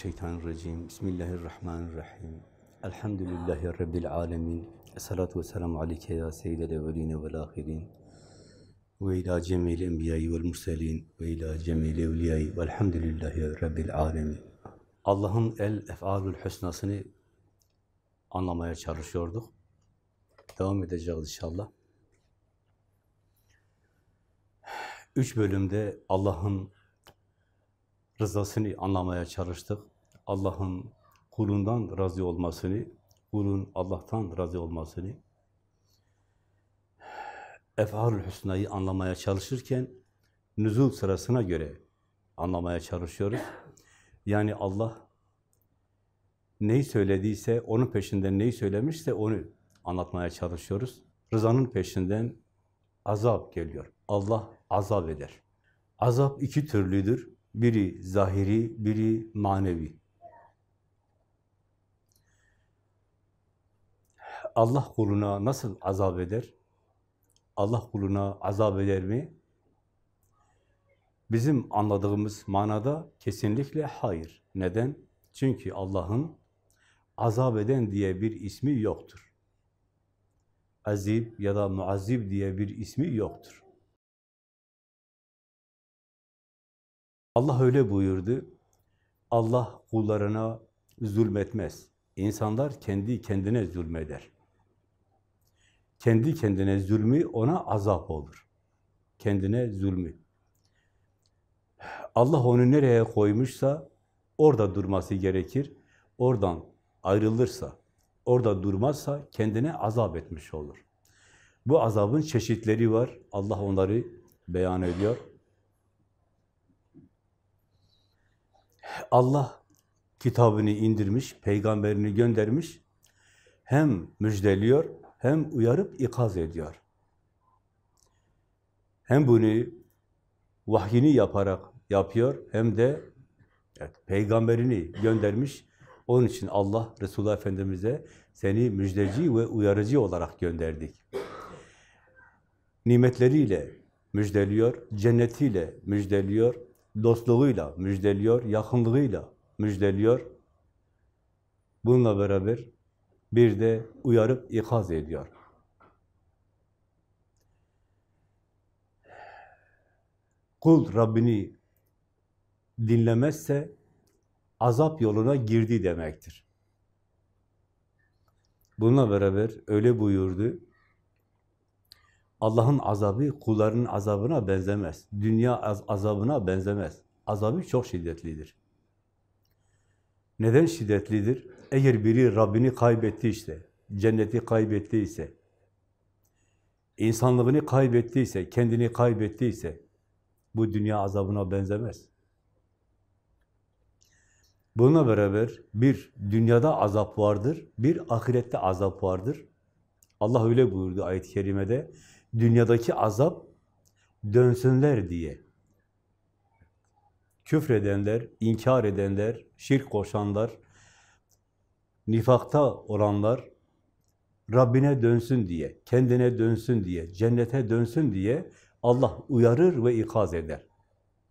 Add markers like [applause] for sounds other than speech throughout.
Euzubillahimineşşeytanirracim. Bismillahirrahmanirrahim. Elhamdülillahi Rabbil alemin. Esselatu vesselamu aleyke ya seyyidel evveline vel ahirin. Ve ila cemil enbiyayı vel murselin. Ve ila cemil evliyayı velhamdülillahi Rabbil alemin. Allah'ın el ef'alül hüsnasını anlamaya çalışıyorduk. Devam edeceğiz inşallah. Üç bölümde Allah'ın rızasını anlamaya çalıştık. Allah'ın kulundan razı olmasını, kulun Allah'tan razı olmasını, Ef'al-ül Hüsna'yı anlamaya çalışırken, nüzul sırasına göre anlamaya çalışıyoruz. Yani Allah neyi söylediyse, onun peşinden neyi söylemişse onu anlatmaya çalışıyoruz. Rızanın peşinden azap geliyor. Allah azap eder. Azap iki türlüdür. Biri zahiri, biri manevi. Allah kuluna nasıl azap eder? Allah kuluna azap eder mi? Bizim anladığımız manada kesinlikle hayır. Neden? Çünkü Allah'ın azap eden diye bir ismi yoktur. Azib ya da muazzib diye bir ismi yoktur. Allah öyle buyurdu. Allah kullarına zulmetmez. İnsanlar kendi kendine zulmeder. Kendi kendine zulmü ona azap olur. Kendine zulmü. Allah onu nereye koymuşsa orada durması gerekir. Oradan ayrılırsa, orada durmazsa kendine azap etmiş olur. Bu azabın çeşitleri var. Allah onları beyan ediyor. Allah kitabını indirmiş, peygamberini göndermiş, hem müjdeliyor, hem uyarıp ikaz ediyor. Hem bunu vahyini yaparak yapıyor, hem de evet, peygamberini göndermiş. Onun için Allah Resulullah Efendimiz'e seni müjdeci ve uyarıcı olarak gönderdik. Nimetleriyle müjdeliyor, cennetiyle müjdeliyor, dostluğuyla müjdeliyor, yakınlığıyla müjdeliyor. Bununla beraber bir de uyarıp ikaz ediyor. Kul Rabbini dinlemezse azap yoluna girdi demektir. Bununla beraber öyle buyurdu. Allah'ın azabı kulların azabına benzemez. Dünya az azabına benzemez. Azabı çok şiddetlidir. Neden şiddetlidir? Eğer biri Rabbini kaybettiyse, cenneti kaybettiyse, insanlığını kaybettiyse, kendini kaybettiyse, bu dünya azabına benzemez. Bununla beraber bir dünyada azap vardır, bir ahirette azap vardır. Allah öyle buyurdu ayet-i kerimede dünyadaki azap dönsünler diye. Küfredenler, inkar edenler, şirk koşanlar, nifakta olanlar Rabbine dönsün diye, kendine dönsün diye, cennete dönsün diye Allah uyarır ve ikaz eder.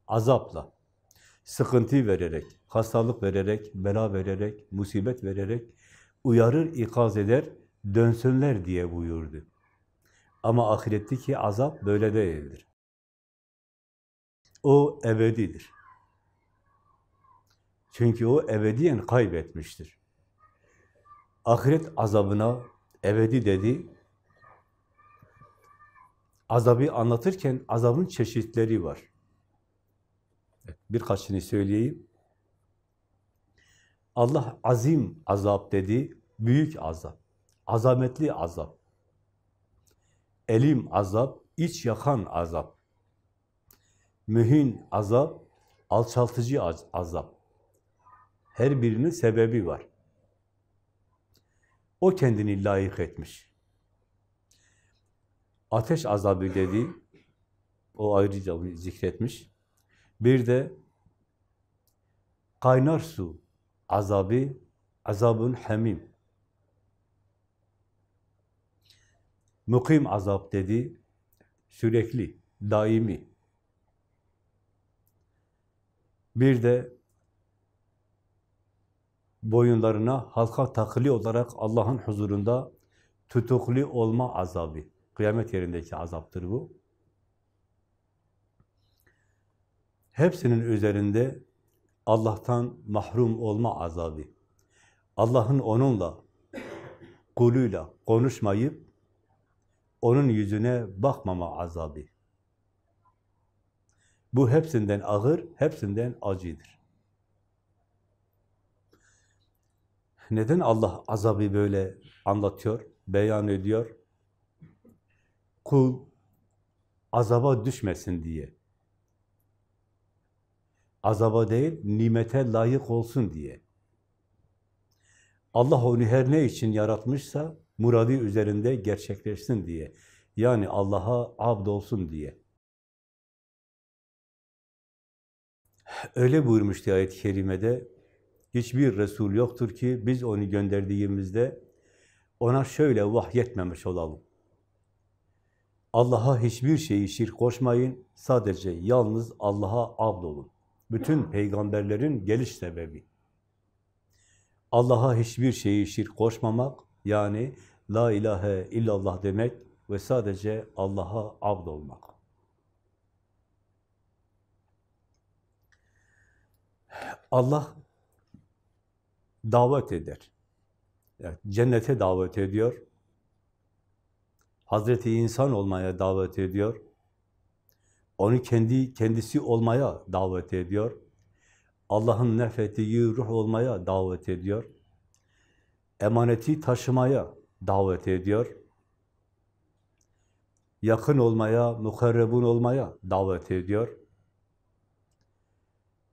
Azapla, sıkıntı vererek, hastalık vererek, bela vererek, musibet vererek uyarır, ikaz eder, dönsünler diye buyurdu. Ama ahiretteki azap böyle değildir. O ebedidir. Çünkü o ebediyen kaybetmiştir. Ahiret azabına ebedi dedi. Azabı anlatırken azabın çeşitleri var. Birkaçını söyleyeyim. Allah azim azap dedi, büyük azap, azametli azap elim azap, iç yakan azap, mühin azap, alçaltıcı azap. Her birinin sebebi var. O kendini layık etmiş. Ateş azabı dedi, o ayrıca zikretmiş. Bir de kaynar su azabı, azabın hemim. Mukim azap dedi, sürekli, daimi. Bir de boyunlarına halka takılı olarak Allah'ın huzurunda tutuklu olma azabı. Kıyamet yerindeki azaptır bu. Hepsinin üzerinde Allah'tan mahrum olma azabı. Allah'ın onunla, kuluyla konuşmayıp onun yüzüne bakmama azabı. Bu hepsinden ağır, hepsinden acıdır. Neden Allah azabı böyle anlatıyor, beyan ediyor? Kul azaba düşmesin diye. Azaba değil, nimete layık olsun diye. Allah onu her ne için yaratmışsa, muradı üzerinde gerçekleşsin diye. Yani Allah'a abd olsun diye. Öyle buyurmuştu ayet-i kerimede, hiçbir Resul yoktur ki biz onu gönderdiğimizde ona şöyle vahyetmemiş olalım. Allah'a hiçbir şeyi şirk koşmayın, sadece yalnız Allah'a abd olun. Bütün peygamberlerin geliş sebebi. Allah'a hiçbir şeyi şirk koşmamak, yani La ilahe illallah demek ve sadece Allah'a abd olmak. Allah davet eder. Yani cennete davet ediyor. Hazreti insan olmaya davet ediyor. Onu kendi kendisi olmaya davet ediyor. Allah'ın nefrettiği ruh olmaya davet ediyor. Emaneti taşımaya davet ediyor. Yakın olmaya, mukarrebun olmaya davet ediyor.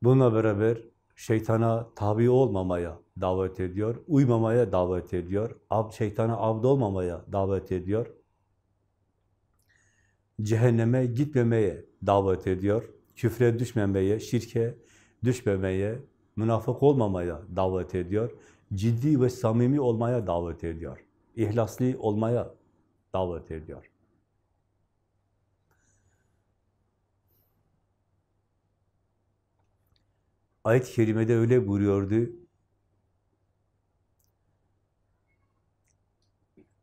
Bununla beraber şeytana tabi olmamaya davet ediyor, uymamaya davet ediyor, şeytana abd olmamaya davet ediyor, cehenneme gitmemeye davet ediyor, küfre düşmemeye, şirke düşmemeye, münafık olmamaya davet ediyor, ciddi ve samimi olmaya davet ediyor, ihlaslı olmaya davet ediyor. Ayet-i Kerime'de öyle buyuruyordu.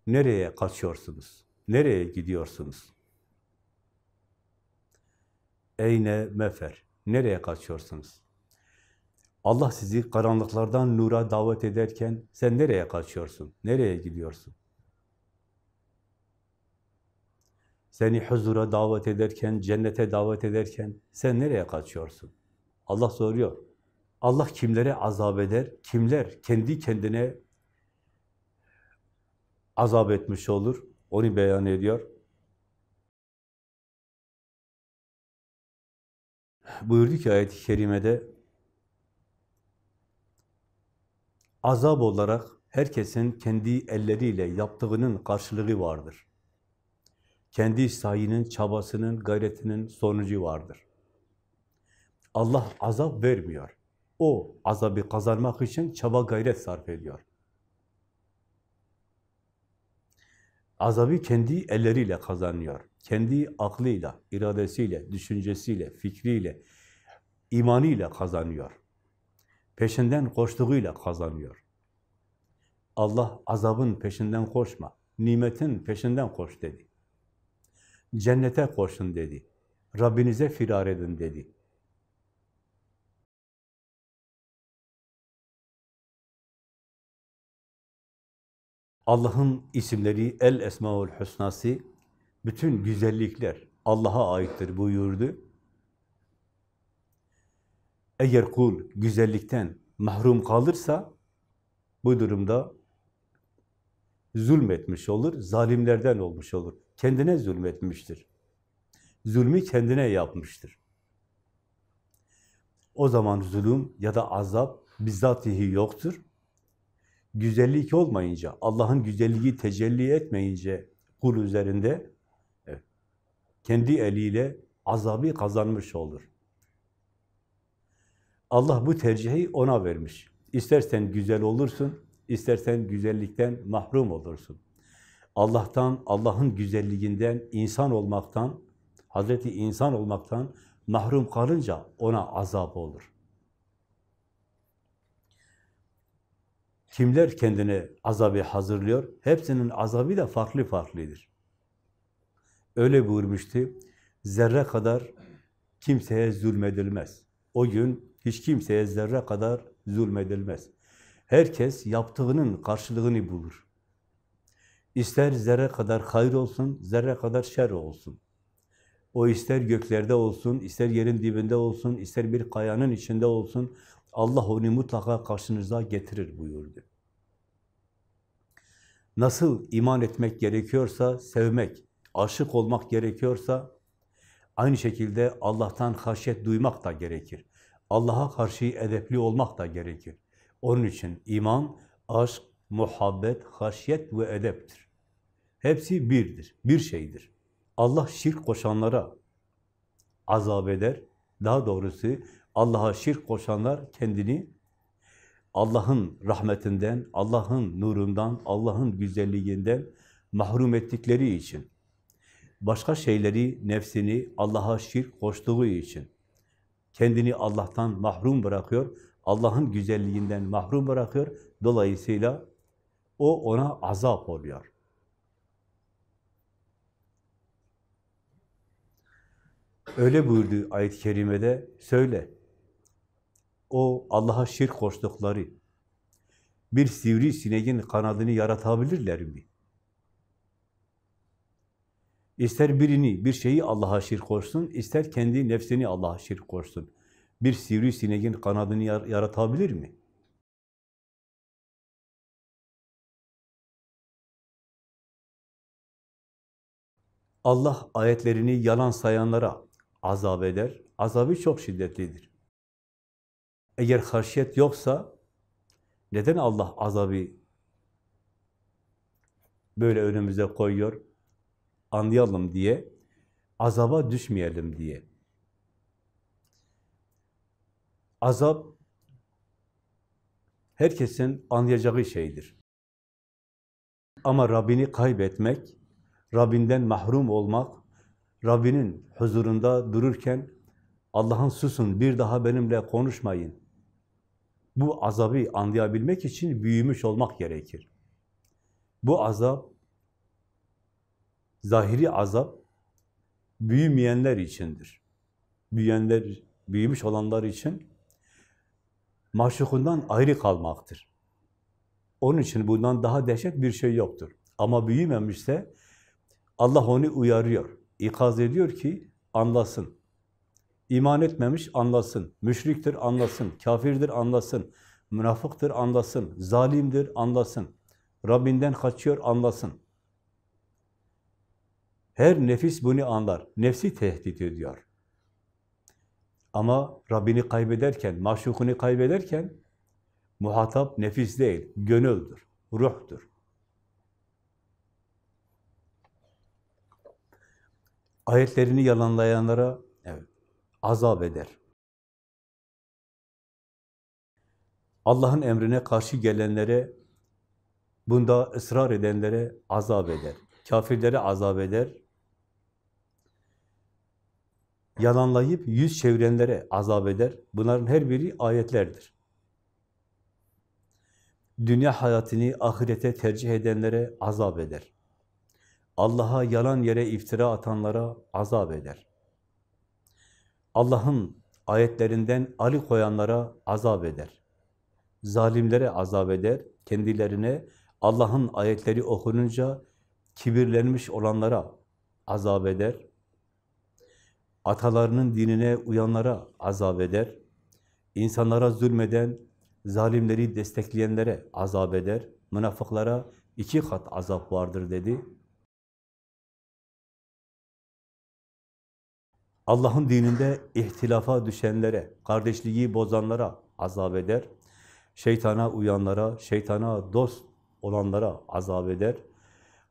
Nereye kaçıyorsunuz? Nereye gidiyorsunuz? Eyne mefer. Nereye kaçıyorsunuz? Allah sizi karanlıklardan nura davet ederken sen nereye kaçıyorsun? Nereye gidiyorsun? Seni huzura davet ederken, cennete davet ederken sen nereye kaçıyorsun? Allah soruyor. Allah kimlere azap eder? Kimler kendi kendine azap etmiş olur? Onu beyan ediyor. Buyurdu ki ayet-i kerimede azap olarak herkesin kendi elleriyle yaptığının karşılığı vardır. Kendi sayının, çabasının, gayretinin sonucu vardır. Allah azap vermiyor. O azabı kazanmak için çaba gayret sarf ediyor. Azabı kendi elleriyle kazanıyor. Kendi aklıyla, iradesiyle, düşüncesiyle, fikriyle, imanıyla kazanıyor. Peşinden koştuğuyla kazanıyor. Allah azabın peşinden koşma, nimetin peşinden koş dedi. Cennete koşun dedi. Rabbinize firar edin dedi. Allah'ın isimleri El Esmaül Hüsnası, bütün güzellikler Allah'a aittir buyurdu. Eğer kul güzellikten mahrum kalırsa, bu durumda zulmetmiş olur, zalimlerden olmuş olur. Kendine zulmetmiştir. Zulmü kendine yapmıştır. O zaman zulüm ya da azap bizzatihi yoktur. Güzellik olmayınca, Allah'ın güzelliği tecelli etmeyince kul üzerinde evet, kendi eliyle azabı kazanmış olur. Allah bu tercihi ona vermiş. İstersen güzel olursun, istersen güzellikten mahrum olursun. Allah'tan, Allah'ın güzelliğinden, insan olmaktan, Hazreti insan olmaktan mahrum kalınca ona azap olur. Kimler kendine azabı hazırlıyor? Hepsinin azabı da farklı farklıdır. Öyle buyurmuştu, zerre kadar kimseye zulmedilmez. O gün hiç kimseye zerre kadar zulmedilmez. Herkes yaptığının karşılığını bulur. İster zerre kadar hayır olsun, zerre kadar şer olsun. O ister göklerde olsun, ister yerin dibinde olsun, ister bir kayanın içinde olsun, Allah onu mutlaka karşınıza getirir buyurdu. Nasıl iman etmek gerekiyorsa, sevmek, aşık olmak gerekiyorsa, aynı şekilde Allah'tan haşyet duymak da gerekir. Allah'a karşı edepli olmak da gerekir. Onun için iman, aşk, muhabbet, haşyet ve edeptir. Hepsi birdir, bir şeydir. Allah şirk koşanlara azap eder. Daha doğrusu Allah'a şirk koşanlar kendini Allah'ın rahmetinden, Allah'ın nurundan, Allah'ın güzelliğinden mahrum ettikleri için, başka şeyleri, nefsini Allah'a şirk koştuğu için, kendini Allah'tan mahrum bırakıyor, Allah'ın güzelliğinden mahrum bırakıyor. Dolayısıyla o ona azap oluyor. Öyle buyurdu ayet-i kerimede, söyle. O Allah'a şirk koştukları bir sivri sineğin kanadını yaratabilirler mi? İster birini, bir şeyi Allah'a şirk koşsun, ister kendi nefsini Allah'a şirk koşsun. Bir sivri sineğin kanadını yaratabilir mi? Allah ayetlerini yalan sayanlara azap eder. Azabı çok şiddetlidir. Eğer haşyet yoksa neden Allah azabı böyle önümüze koyuyor? Anlayalım diye, azaba düşmeyelim diye. Azap herkesin anlayacağı şeydir. Ama Rabbini kaybetmek, Rabbinden mahrum olmak, Rabbinin huzurunda dururken Allah'ın susun bir daha benimle konuşmayın. Bu azabı anlayabilmek için büyümüş olmak gerekir. Bu azap, zahiri azap, büyümeyenler içindir. Büyüyenler, büyümüş olanlar için maşukundan ayrı kalmaktır. Onun için bundan daha dehşet bir şey yoktur. Ama büyümemişse Allah onu uyarıyor ikaz ediyor ki anlasın. İman etmemiş anlasın. Müşriktir anlasın. Kafirdir anlasın. Münafıktır anlasın. Zalimdir anlasın. Rabbinden kaçıyor anlasın. Her nefis bunu anlar. Nefsi tehdit ediyor. Ama Rabbini kaybederken, maşukunu kaybederken muhatap nefis değil, gönüldür, ruhtur. Ayetlerini yalanlayanlara evet, azap eder. Allah'ın emrine karşı gelenlere, bunda ısrar edenlere azap eder. Kafirlere azap eder. Yalanlayıp yüz çevirenlere azap eder. Bunların her biri ayetlerdir. Dünya hayatını ahirete tercih edenlere azap eder. Allah'a yalan yere iftira atanlara azap eder. Allah'ın ayetlerinden ali koyanlara azap eder. Zalimlere azap eder. Kendilerine Allah'ın ayetleri okununca kibirlenmiş olanlara azap eder. Atalarının dinine uyanlara azap eder. İnsanlara zulmeden, zalimleri destekleyenlere azap eder. Münafıklara iki kat azap vardır dedi. Allah'ın dininde ihtilafa düşenlere, kardeşliği bozanlara azap eder. Şeytana uyanlara, şeytana dost olanlara azap eder.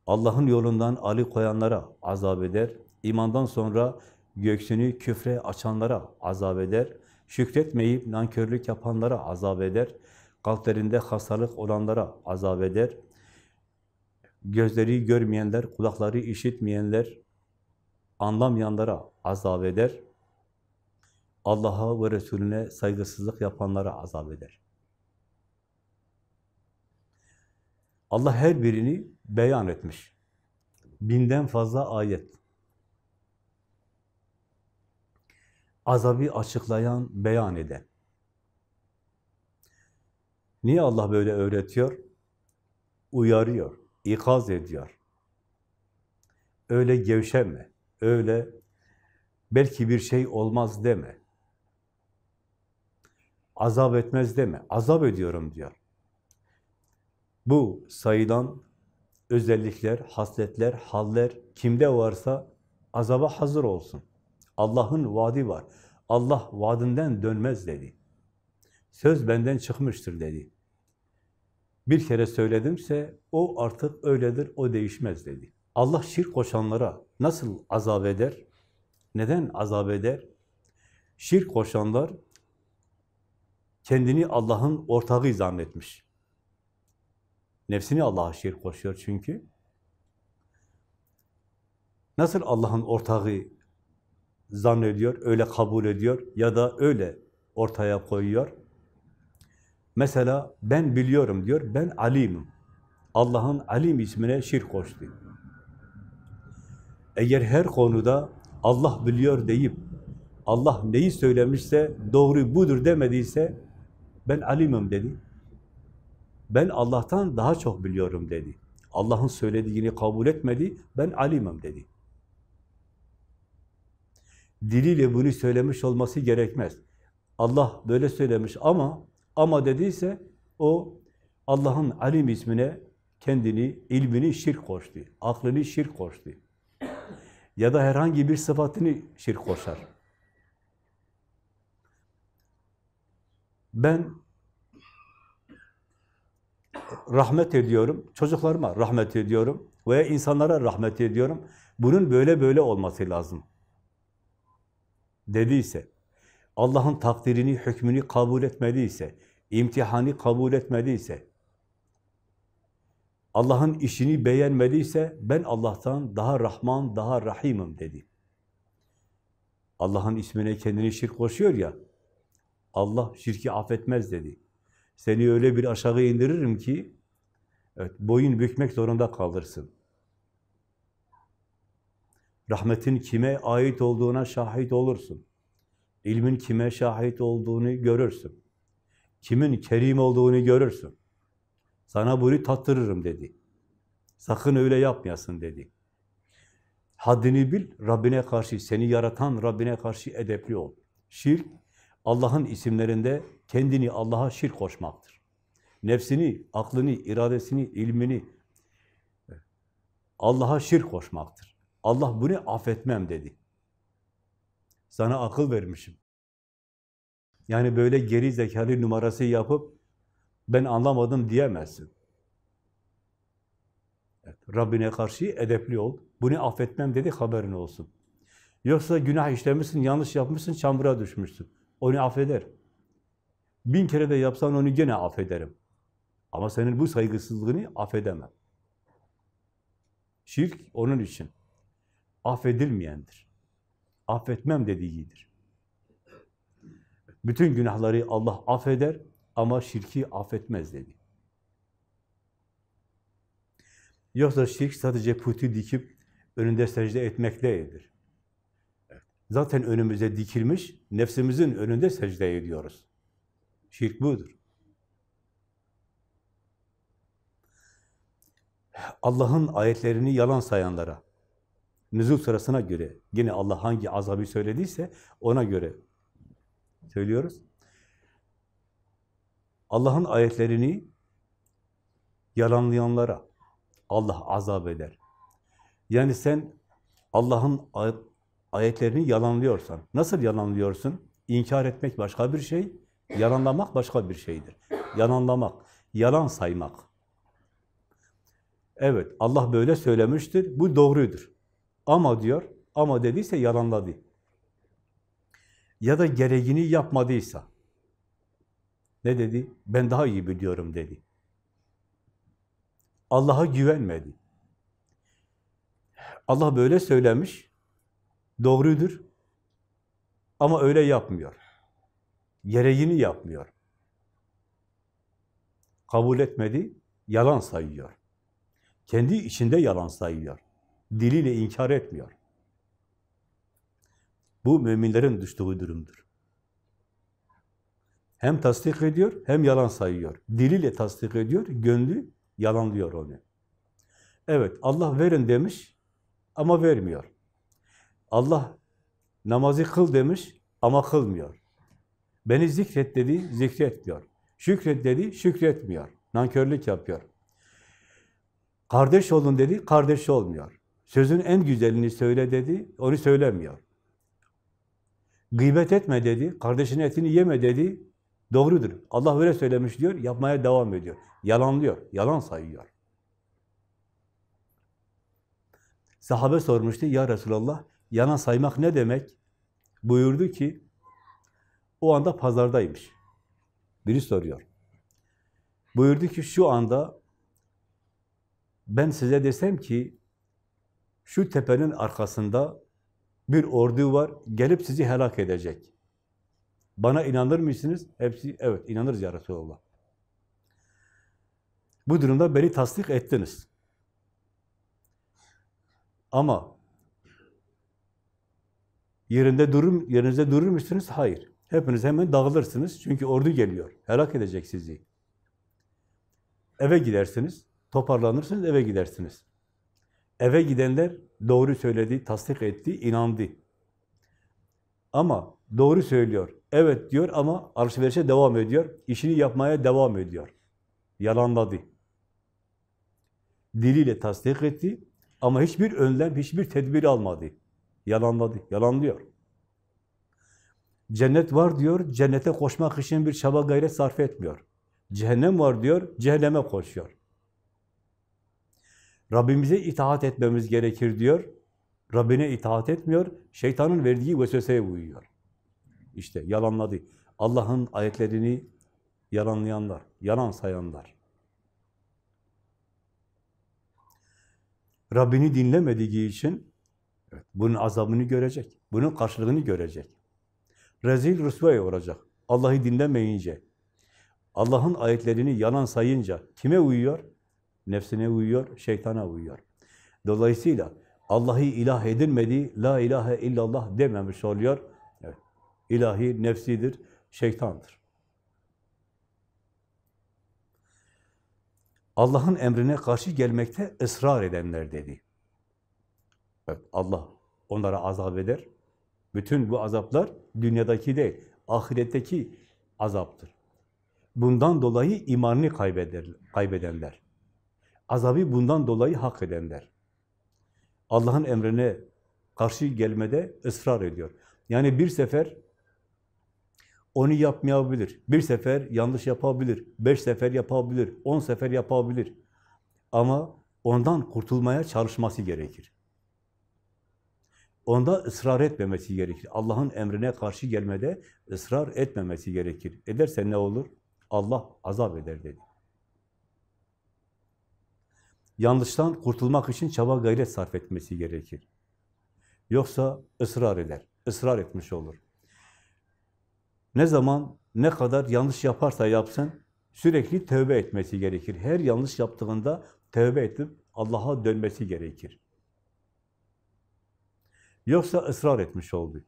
Allah'ın yolundan ali koyanlara azap eder. İmandan sonra göksünü küfre açanlara azap eder. Şükretmeyip nankörlük yapanlara azap eder. Kalplerinde hastalık olanlara azap eder. Gözleri görmeyenler, kulakları işitmeyenler, anlamayanlara azap eder. Allah'a ve Resulüne saygısızlık yapanlara azap eder. Allah her birini beyan etmiş. Binden fazla ayet. Azabı açıklayan, beyan eden. Niye Allah böyle öğretiyor? Uyarıyor, ikaz ediyor. Öyle gevşeme, öyle belki bir şey olmaz deme. Azap etmez deme, azap ediyorum diyor. Bu sayılan özellikler, hasletler, haller kimde varsa azaba hazır olsun. Allah'ın vaadi var. Allah vaadinden dönmez dedi. Söz benden çıkmıştır dedi. Bir kere söyledimse o artık öyledir, o değişmez dedi. Allah şirk koşanlara nasıl azap eder? Neden azap eder? Şirk koşanlar kendini Allah'ın ortağı zannetmiş. Nefsini Allah'a şirk koşuyor çünkü. Nasıl Allah'ın ortağı zannediyor, öyle kabul ediyor ya da öyle ortaya koyuyor? Mesela ben biliyorum diyor, ben alimim. Allah'ın alim ismine şirk koştu. Eğer her konuda Allah biliyor deyip Allah neyi söylemişse doğru budur demediyse ben alimim dedi. Ben Allah'tan daha çok biliyorum dedi. Allah'ın söylediğini kabul etmedi, ben alimim dedi. Diliyle bunu söylemiş olması gerekmez. Allah böyle söylemiş ama ama dediyse o Allah'ın alim ismine kendini, ilmini şirk koştu. Aklını şirk koştu. Ya da herhangi bir sıfatını şirk koşar. Ben rahmet ediyorum, çocuklarıma rahmet ediyorum veya insanlara rahmet ediyorum. Bunun böyle böyle olması lazım. Dediyse, Allah'ın takdirini, hükmünü kabul etmediyse, imtihanı kabul etmediyse, Allah'ın işini beğenmediyse, ben Allah'tan daha Rahman, daha Rahim'im dedi. Allah'ın ismine kendini şirk koşuyor ya, Allah şirki affetmez dedi. Seni öyle bir aşağı indiririm ki, evet, boyun bükmek zorunda kalırsın. Rahmetin kime ait olduğuna şahit olursun. İlmin kime şahit olduğunu görürsün. Kimin kerim olduğunu görürsün. Sana bunu tattırırım dedi. Sakın öyle yapmayasın dedi. Haddini bil, Rabbine karşı, seni yaratan Rabbine karşı edepli ol. Şirk, Allah'ın isimlerinde kendini Allah'a şirk koşmaktır. Nefsini, aklını, iradesini, ilmini Allah'a şirk koşmaktır. Allah bunu affetmem dedi. Sana akıl vermişim. Yani böyle geri zekalı numarası yapıp ben anlamadım diyemezsin. Rabbine karşı edepli ol. Bunu affetmem dedi haberin olsun. Yoksa günah işlemişsin, yanlış yapmışsın, çamura düşmüşsün. Onu affeder. Bin kere de yapsan onu gene affederim. Ama senin bu saygısızlığını affedemem. Şirk onun için. Affedilmeyendir. Affetmem dediğidir. Bütün günahları Allah affeder ama şirki affetmez dedi. Yoksa şirk sadece putu dikip önünde secde etmek değildir. Zaten önümüze dikilmiş, nefsimizin önünde secde ediyoruz. Şirk budur. Allah'ın ayetlerini yalan sayanlara, nüzul sırasına göre, yine Allah hangi azabı söylediyse ona göre söylüyoruz. Allah'ın ayetlerini yalanlayanlara Allah azap eder. Yani sen Allah'ın ayetlerini yalanlıyorsan, nasıl yalanlıyorsun? İnkar etmek başka bir şey, yalanlamak başka bir şeydir. Yalanlamak, yalan saymak. Evet, Allah böyle söylemiştir, bu doğrudur. Ama diyor, ama dediyse yalanladı. Ya da gereğini yapmadıysa, ne dedi? Ben daha iyi biliyorum dedi. Allah'a güvenmedi. Allah böyle söylemiş, doğrudur. Ama öyle yapmıyor. Gereğini yapmıyor. Kabul etmedi, yalan sayıyor. Kendi içinde yalan sayıyor. Diliyle inkar etmiyor. Bu müminlerin düştüğü durumdur. Hem tasdik ediyor, hem yalan sayıyor. Diliyle tasdik ediyor, gönlü yalanlıyor onu. Evet, Allah verin demiş ama vermiyor. Allah namazı kıl demiş ama kılmıyor. Beni zikret dedi, zikretmiyor. Şükret dedi, şükretmiyor. Nankörlük yapıyor. Kardeş olun dedi, kardeş olmuyor. Sözün en güzelini söyle dedi, onu söylemiyor. Gıybet etme dedi, kardeşinin etini yeme dedi, doğrudur. Allah öyle söylemiş diyor, yapmaya devam ediyor. Yalanlıyor, yalan sayıyor. Sahabe sormuştu, ya Resulallah, yalan saymak ne demek? Buyurdu ki, o anda pazardaymış. Biri soruyor. Buyurdu ki, şu anda ben size desem ki, şu tepenin arkasında bir ordu var, gelip sizi helak edecek. Bana inanır mısınız? Hepsi, evet inanırız ya Resulallah. Bu durumda beni tasdik ettiniz. Ama yerinde durur, yerinizde durur musunuz? Hayır. Hepiniz hemen dağılırsınız. Çünkü ordu geliyor. Helak edecek sizi. Eve gidersiniz. Toparlanırsınız, eve gidersiniz. Eve gidenler doğru söyledi, tasdik etti, inandı. Ama doğru söylüyor, evet diyor ama alışverişe devam ediyor, işini yapmaya devam ediyor. Yalanladı. Diliyle tasdik etti ama hiçbir önlem, hiçbir tedbir almadı. Yalanladı, yalanlıyor. Cennet var diyor, cennete koşmak için bir çaba gayret sarf etmiyor. Cehennem var diyor, cehenneme koşuyor. Rabbimize itaat etmemiz gerekir diyor. Rabbine itaat etmiyor, şeytanın verdiği vesveseye uyuyor. İşte yalanladı. Allah'ın ayetlerini yalanlayanlar, yalan sayanlar. Rabbini dinlemediği için evet, bunun azabını görecek, bunun karşılığını görecek. Rezil rüsvay olacak. Allah'ı dinlemeyince, Allah'ın ayetlerini yalan sayınca kime uyuyor? Nefsine uyuyor, şeytana uyuyor. Dolayısıyla Allah'ı ilah edinmedi, la ilahe illallah dememiş oluyor. Evet. İlahi nefsidir, şeytandır. Allah'ın emrine karşı gelmekte ısrar edenler dedi. Evet, Allah onlara azap eder. Bütün bu azaplar dünyadaki değil, ahiretteki azaptır. Bundan dolayı imanını kaybeder, kaybedenler. Azabı bundan dolayı hak edenler. Allah'ın emrine karşı gelmede ısrar ediyor. Yani bir sefer onu yapmayabilir. Bir sefer yanlış yapabilir. Beş sefer yapabilir. On sefer yapabilir. Ama ondan kurtulmaya çalışması gerekir. Onda ısrar etmemesi gerekir. Allah'ın emrine karşı gelmede ısrar etmemesi gerekir. Ederse ne olur? Allah azap eder dedi. Yanlıştan kurtulmak için çaba gayret sarf etmesi gerekir. Yoksa ısrar eder, ısrar etmiş olur. Ne zaman, ne kadar yanlış yaparsa yapsın, sürekli tövbe etmesi gerekir. Her yanlış yaptığında tövbe edip Allah'a dönmesi gerekir. Yoksa ısrar etmiş oldu.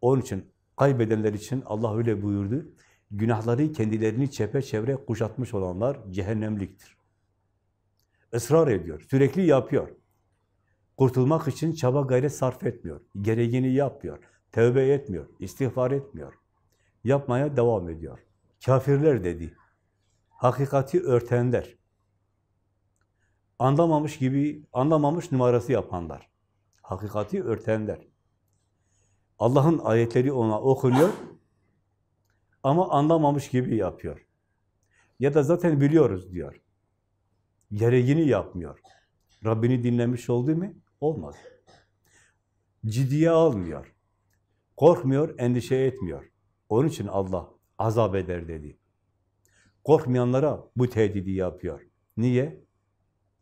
Onun için kaybedenler için Allah öyle buyurdu. Günahları kendilerini çepeçevre kuşatmış olanlar cehennemliktir. Israr ediyor, sürekli yapıyor. Kurtulmak için çaba gayret sarf etmiyor. Gereğini yapmıyor. Tövbe etmiyor, istiğfar etmiyor. Yapmaya devam ediyor. Kafirler dedi. Hakikati örtenler. Anlamamış gibi, anlamamış numarası yapanlar. Hakikati örtenler. Allah'ın ayetleri ona okunuyor ama anlamamış gibi yapıyor. Ya da zaten biliyoruz diyor. Gereğini yapmıyor. Rabbini dinlemiş oldu mu? Olmaz. Ciddiye almıyor. Korkmuyor, endişe etmiyor. Onun için Allah azap eder dedi. Korkmayanlara bu tehdidi yapıyor. Niye?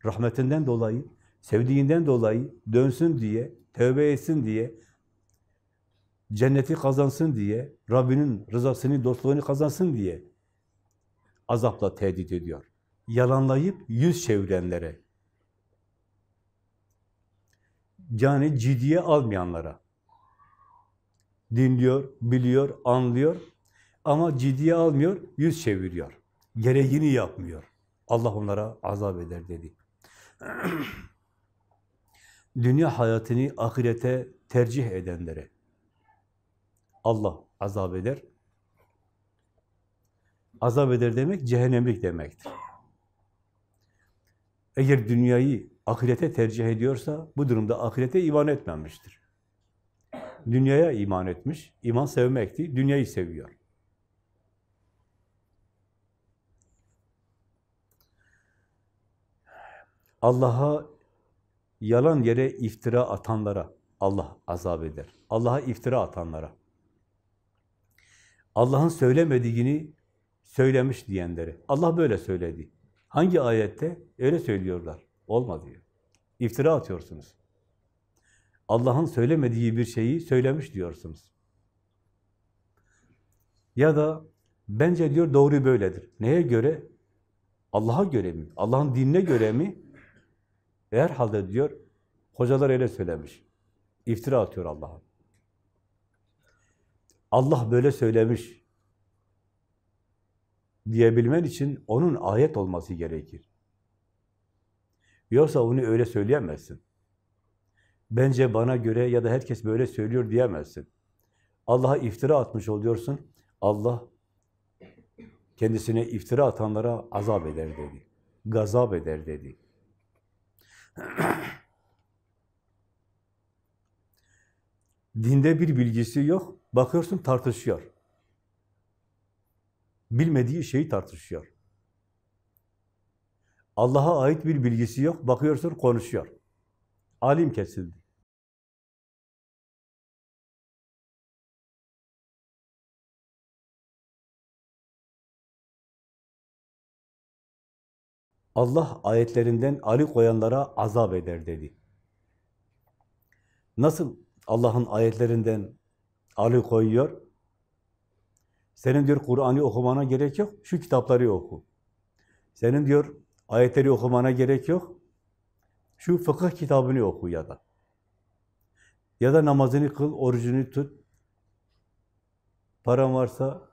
Rahmetinden dolayı, sevdiğinden dolayı dönsün diye, tövbe etsin diye, cenneti kazansın diye, Rabbinin rızasını, dostluğunu kazansın diye azapla tehdit ediyor. Yalanlayıp yüz çevirenlere, Yani ciddiye almayanlara. Dinliyor, biliyor, anlıyor ama ciddiye almıyor, yüz çeviriyor. Gereğini yapmıyor. Allah onlara azap eder dedi. [clears throat] Dünya hayatını ahirete tercih edenlere Allah azap eder. Azap eder demek cehennemlik demektir. Eğer dünyayı ahirete tercih ediyorsa bu durumda ahirete iman etmemiştir. Dünyaya iman etmiş, iman sevmekti, dünyayı seviyor. Allah'a yalan yere iftira atanlara Allah azap eder. Allah'a iftira atanlara. Allah'ın söylemediğini söylemiş diyenlere. Allah böyle söyledi. Hangi ayette? Öyle söylüyorlar. Olma diyor. İftira atıyorsunuz. Allah'ın söylemediği bir şeyi söylemiş diyorsunuz. Ya da bence diyor doğru böyledir. Neye göre? Allah'a göre mi? Allah'ın dinine göre mi? Herhalde diyor, hocalar öyle söylemiş. İftira atıyor Allah'a. Allah böyle söylemiş diyebilmen için onun ayet olması gerekir. Yoksa onu öyle söyleyemezsin. Bence bana göre ya da herkes böyle söylüyor diyemezsin. Allah'a iftira atmış oluyorsun. Allah kendisine iftira atanlara azap eder dedi. Gazap eder dedi. [clears throat] Dinde bir bilgisi yok. Bakıyorsun tartışıyor. Bilmediği şeyi tartışıyor. Allah'a ait bir bilgisi yok. Bakıyorsun konuşuyor. Alim kesildi. Allah ayetlerinden ali koyanlara azap eder dedi. Nasıl Allah'ın ayetlerinden ali koyuyor? Senin diyor Kur'an'ı okumana gerek yok, şu kitapları oku. Senin diyor ayetleri okumana gerek yok, şu fıkıh kitabını oku ya da. Ya da namazını kıl, orucunu tut. Paran varsa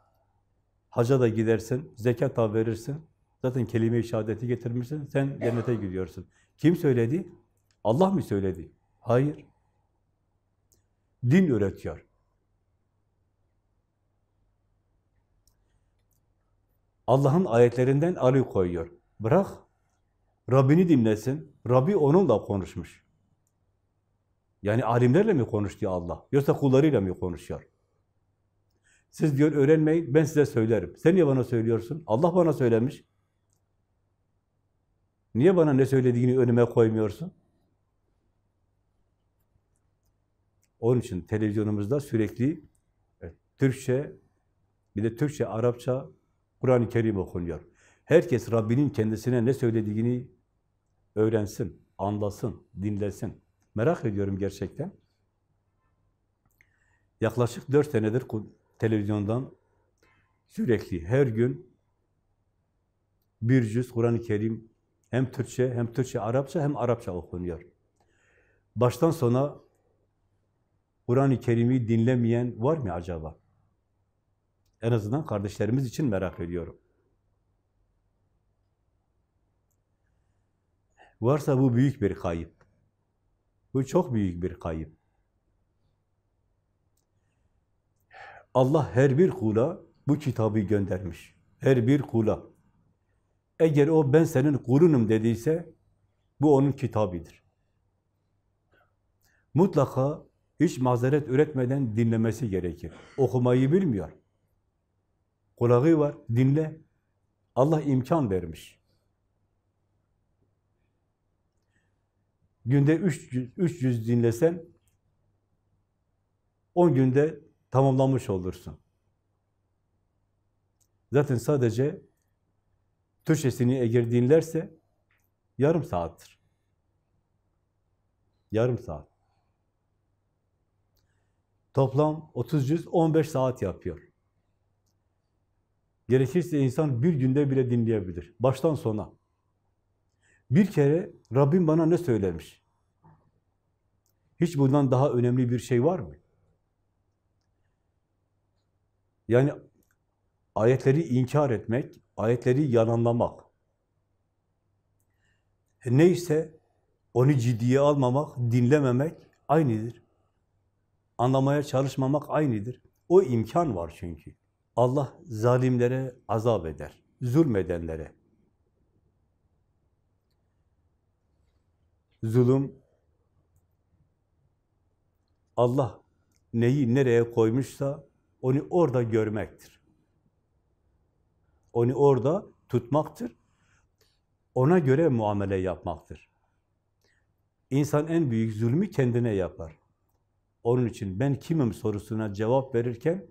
haca da gidersin, zekat da verirsin. Zaten kelime-i şehadeti getirmişsin, sen cennete gidiyorsun. Kim söyledi? Allah mı söyledi? Hayır. Din öğretiyor. Allah'ın ayetlerinden Ali koyuyor. Bırak, Rabbini dinlesin. Rabbi onunla konuşmuş. Yani alimlerle mi konuştu Allah? Yoksa kullarıyla mı konuşuyor? Siz diyor öğrenmeyin, ben size söylerim. Sen niye bana söylüyorsun? Allah bana söylemiş. Niye bana ne söylediğini önüme koymuyorsun? Onun için televizyonumuzda sürekli Türkçe, bir de Türkçe, Arapça, Kur'an-ı Kerim okunuyor. Herkes Rabbinin kendisine ne söylediğini öğrensin, anlasın, dinlesin. Merak ediyorum gerçekten. Yaklaşık dört senedir televizyondan sürekli her gün bir cüz Kur'an-ı Kerim hem Türkçe, hem Türkçe, Arapça, hem Arapça okunuyor. Baştan sona Kur'an-ı Kerim'i dinlemeyen var mı acaba? En azından kardeşlerimiz için merak ediyorum. Varsa bu büyük bir kayıp. Bu çok büyük bir kayıp. Allah her bir kula bu kitabı göndermiş. Her bir kula. Eğer o ben senin kulunum dediyse bu onun kitabıdır. Mutlaka hiç mazeret üretmeden dinlemesi gerekir. Okumayı bilmiyor. Kulağı var, dinle. Allah imkan vermiş. Günde 300, 300 dinlesen 10 günde tamamlamış olursun. Zaten sadece Türkçesini eğer dinlerse yarım saattir. Yarım saat. Toplam 30 cüz 15 saat yapıyor. Gerekirse insan bir günde bile dinleyebilir. Baştan sona. Bir kere Rabbim bana ne söylemiş? Hiç bundan daha önemli bir şey var mı? Yani ayetleri inkar etmek, ayetleri yalanlamak. Neyse onu ciddiye almamak, dinlememek aynıdır. Anlamaya çalışmamak aynıdır. O imkan var çünkü. Allah zalimlere azap eder, zulmedenlere. Zulüm, Allah neyi nereye koymuşsa onu orada görmektir. Onu orada tutmaktır. Ona göre muamele yapmaktır. İnsan en büyük zulmü kendine yapar. Onun için ben kimim sorusuna cevap verirken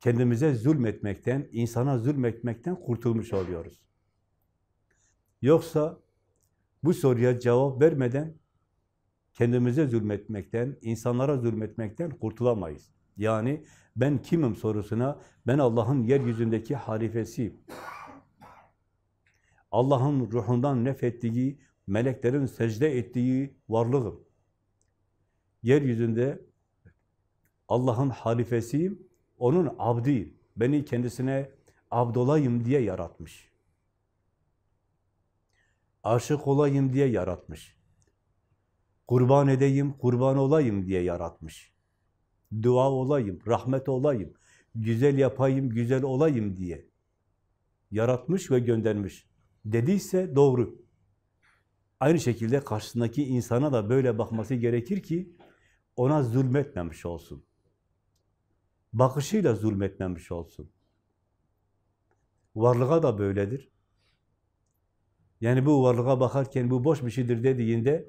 kendimize zulmetmekten, insana zulmetmekten kurtulmuş oluyoruz. Yoksa bu soruya cevap vermeden kendimize zulmetmekten, insanlara zulmetmekten kurtulamayız. Yani ben kimim sorusuna, ben Allah'ın yeryüzündeki halifesiyim. Allah'ın ruhundan nefettiği, meleklerin secde ettiği varlığım. Yeryüzünde Allah'ın halifesiyim, onun abdiyim. Beni kendisine abdolayım diye yaratmış. Aşık olayım diye yaratmış. Kurban edeyim, kurban olayım diye yaratmış. Dua olayım, rahmet olayım, güzel yapayım, güzel olayım diye yaratmış ve göndermiş. Dediyse doğru. Aynı şekilde karşısındaki insana da böyle bakması gerekir ki ona zulmetmemiş olsun. Bakışıyla zulmetmemiş olsun. Varlığa da böyledir. Yani bu varlığa bakarken bu boş bir şeydir dediğinde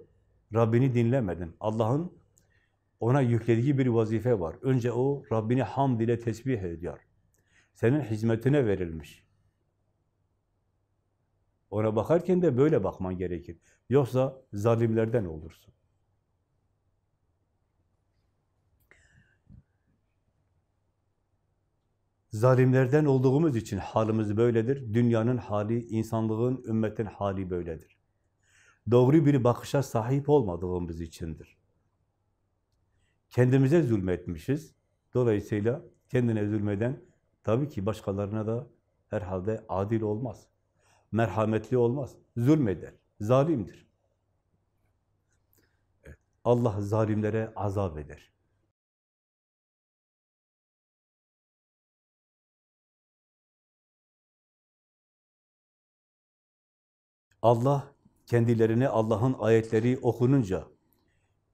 Rabbini dinlemedin. Allah'ın ona yüklediği bir vazife var. Önce o Rabbini hamd ile tesbih ediyor. Senin hizmetine verilmiş. Ona bakarken de böyle bakman gerekir. Yoksa zalimlerden olursun. Zalimlerden olduğumuz için halimiz böyledir. Dünyanın hali, insanlığın, ümmetin hali böyledir. Doğru bir bakışa sahip olmadığımız içindir. Kendimize zulmetmişiz. Dolayısıyla kendine zulmeden tabii ki başkalarına da herhalde adil olmaz. Merhametli olmaz. Zulmeder. Zalimdir. Allah zalimlere azap eder. Allah kendilerine Allah'ın ayetleri okununca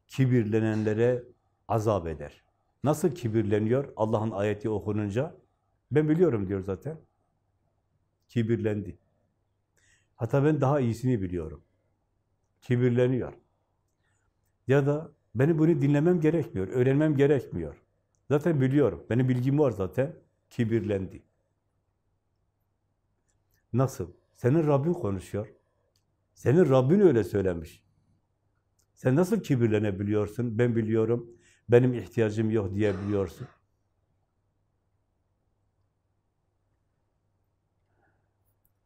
kibirlenenlere azap eder. Nasıl kibirleniyor Allah'ın ayeti okununca? Ben biliyorum diyor zaten. Kibirlendi. Hatta ben daha iyisini biliyorum. Kibirleniyor. Ya da benim bunu dinlemem gerekmiyor, öğrenmem gerekmiyor. Zaten biliyorum. Benim bilgim var zaten. Kibirlendi. Nasıl? Senin Rabbin konuşuyor. Senin Rabbin öyle söylemiş. Sen nasıl kibirlenebiliyorsun? Ben biliyorum, benim ihtiyacım yok diyebiliyorsun.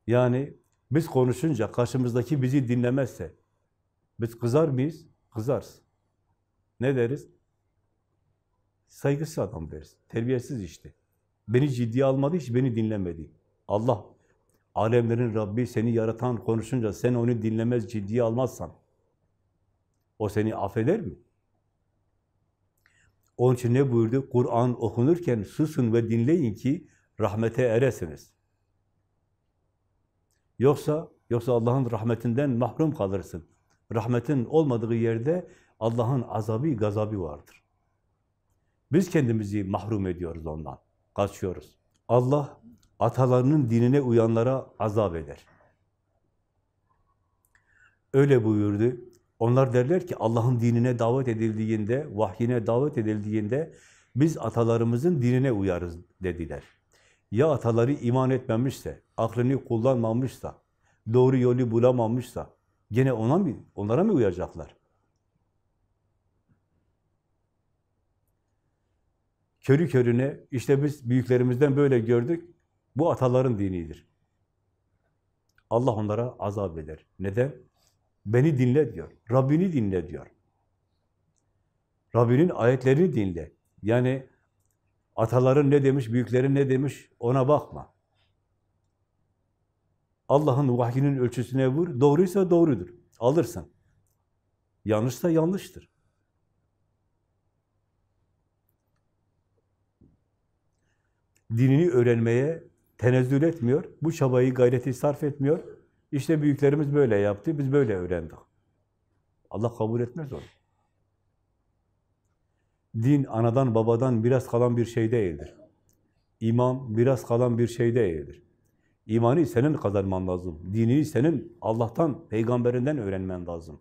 Yani biz konuşunca karşımızdaki bizi dinlemezse biz kızar mıyız? Kızarız. Ne deriz? Saygısız adam deriz. Terbiyesiz işte. Beni ciddiye almadı, hiç beni dinlemedi. Allah, alemlerin Rabbi seni yaratan konuşunca sen onu dinlemez, ciddiye almazsan o seni affeder mi? Onun için ne buyurdu? Kur'an okunurken susun ve dinleyin ki rahmete eresiniz. Yoksa yoksa Allah'ın rahmetinden mahrum kalırsın. Rahmetin olmadığı yerde Allah'ın azabı, gazabı vardır. Biz kendimizi mahrum ediyoruz ondan. Kaçıyoruz. Allah atalarının dinine uyanlara azap eder. Öyle buyurdu. Onlar derler ki Allah'ın dinine davet edildiğinde, vahyine davet edildiğinde biz atalarımızın dinine uyarız dediler. Ya ataları iman etmemişse, aklını kullanmamışsa, doğru yolu bulamamışsa gene ona mı, onlara mı uyacaklar? Körü körüne işte biz büyüklerimizden böyle gördük. Bu ataların dinidir. Allah onlara azap eder. Neden? Beni dinle diyor. Rabbini dinle diyor. Rabbinin ayetlerini dinle. Yani ataların ne demiş, büyüklerin ne demiş ona bakma. Allah'ın vahyinin ölçüsüne vur. Doğruysa doğrudur. Alırsın. Yanlışsa yanlıştır. Dinini öğrenmeye tenezzül etmiyor. Bu çabayı, gayreti sarf etmiyor. İşte büyüklerimiz böyle yaptı, biz böyle öğrendik. Allah kabul etmez onu. Din anadan babadan biraz kalan bir şey değildir. İman biraz kalan bir şey değildir. İmanı senin kazanman lazım. Dinini senin Allah'tan, peygamberinden öğrenmen lazım.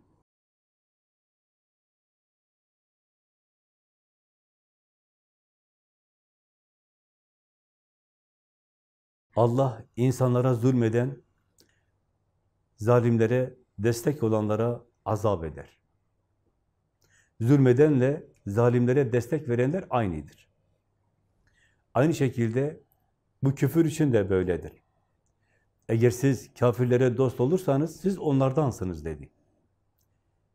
Allah insanlara zulmeden, zalimlere destek olanlara azap eder. Zulmedenle zalimlere destek verenler aynıdır. Aynı şekilde bu küfür için de böyledir. Eğer siz kafirlere dost olursanız siz onlardansınız dedi.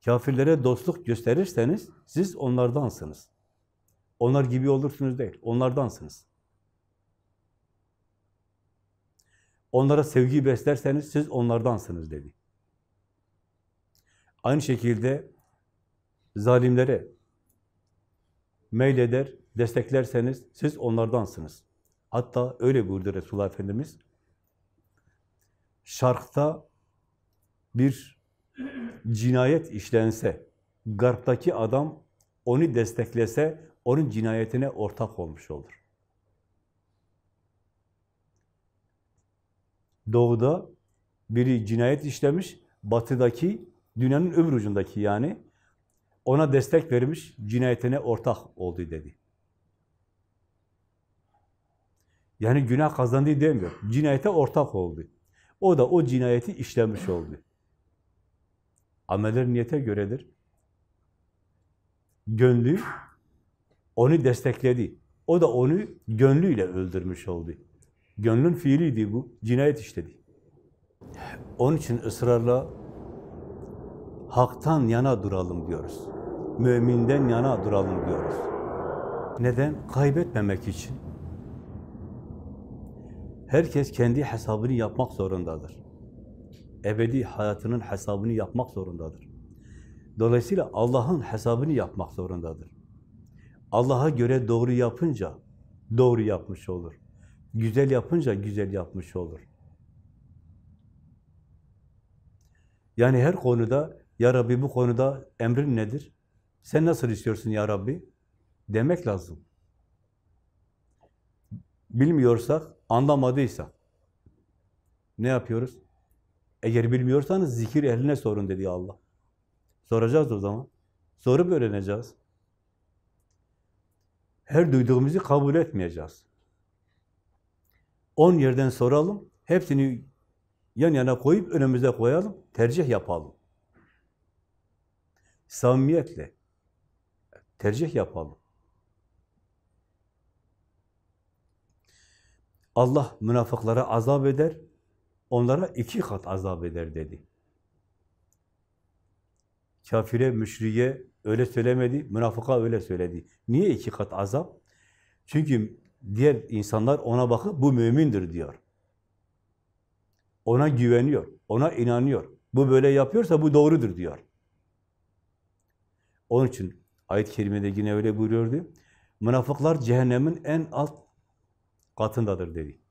Kafirlere dostluk gösterirseniz siz onlardansınız. Onlar gibi olursunuz değil, onlardansınız. Onlara sevgi beslerseniz siz onlardansınız dedi. Aynı şekilde zalimlere meyleder, desteklerseniz siz onlardansınız. Hatta öyle buyurdu Resulullah Efendimiz. Şarkta bir cinayet işlense, garptaki adam onu desteklese, onun cinayetine ortak olmuş olur. Doğuda biri cinayet işlemiş, batıdaki, dünyanın öbür ucundaki yani, ona destek vermiş, cinayetine ortak oldu dedi. Yani günah kazandı demiyor, cinayete ortak oldu. O da o cinayeti işlemiş oldu. Ameller niyete göredir. Gönlü onu destekledi. O da onu gönlüyle öldürmüş oldu. Gönlün fiiliydi bu, cinayet işledi. Onun için ısrarla haktan yana duralım diyoruz. Müminden yana duralım diyoruz. Neden? Kaybetmemek için. Herkes kendi hesabını yapmak zorundadır. Ebedi hayatının hesabını yapmak zorundadır. Dolayısıyla Allah'ın hesabını yapmak zorundadır. Allah'a göre doğru yapınca doğru yapmış olur. Güzel yapınca güzel yapmış olur. Yani her konuda, Ya Rabbi bu konuda emrin nedir? Sen nasıl istiyorsun Ya Rabbi? Demek lazım. Bilmiyorsak, anlamadıysak ne yapıyoruz? Eğer bilmiyorsanız zikir ehline sorun dedi Allah. Soracağız o zaman. Sorup öğreneceğiz. Her duyduğumuzu kabul etmeyeceğiz. On yerden soralım, hepsini yan yana koyup önümüze koyalım, tercih yapalım. Samimiyetle tercih yapalım. Allah münafıklara azap eder, onlara iki kat azap eder dedi. Kafire, müşriye öyle söylemedi, münafıka öyle söyledi. Niye iki kat azap? Çünkü diğer insanlar ona bakıp bu mümindir diyor. Ona güveniyor, ona inanıyor. Bu böyle yapıyorsa bu doğrudur diyor. Onun için ayet-i kerimede yine öyle buyuruyordu. Münafıklar cehennemin en alt katındadır dedi.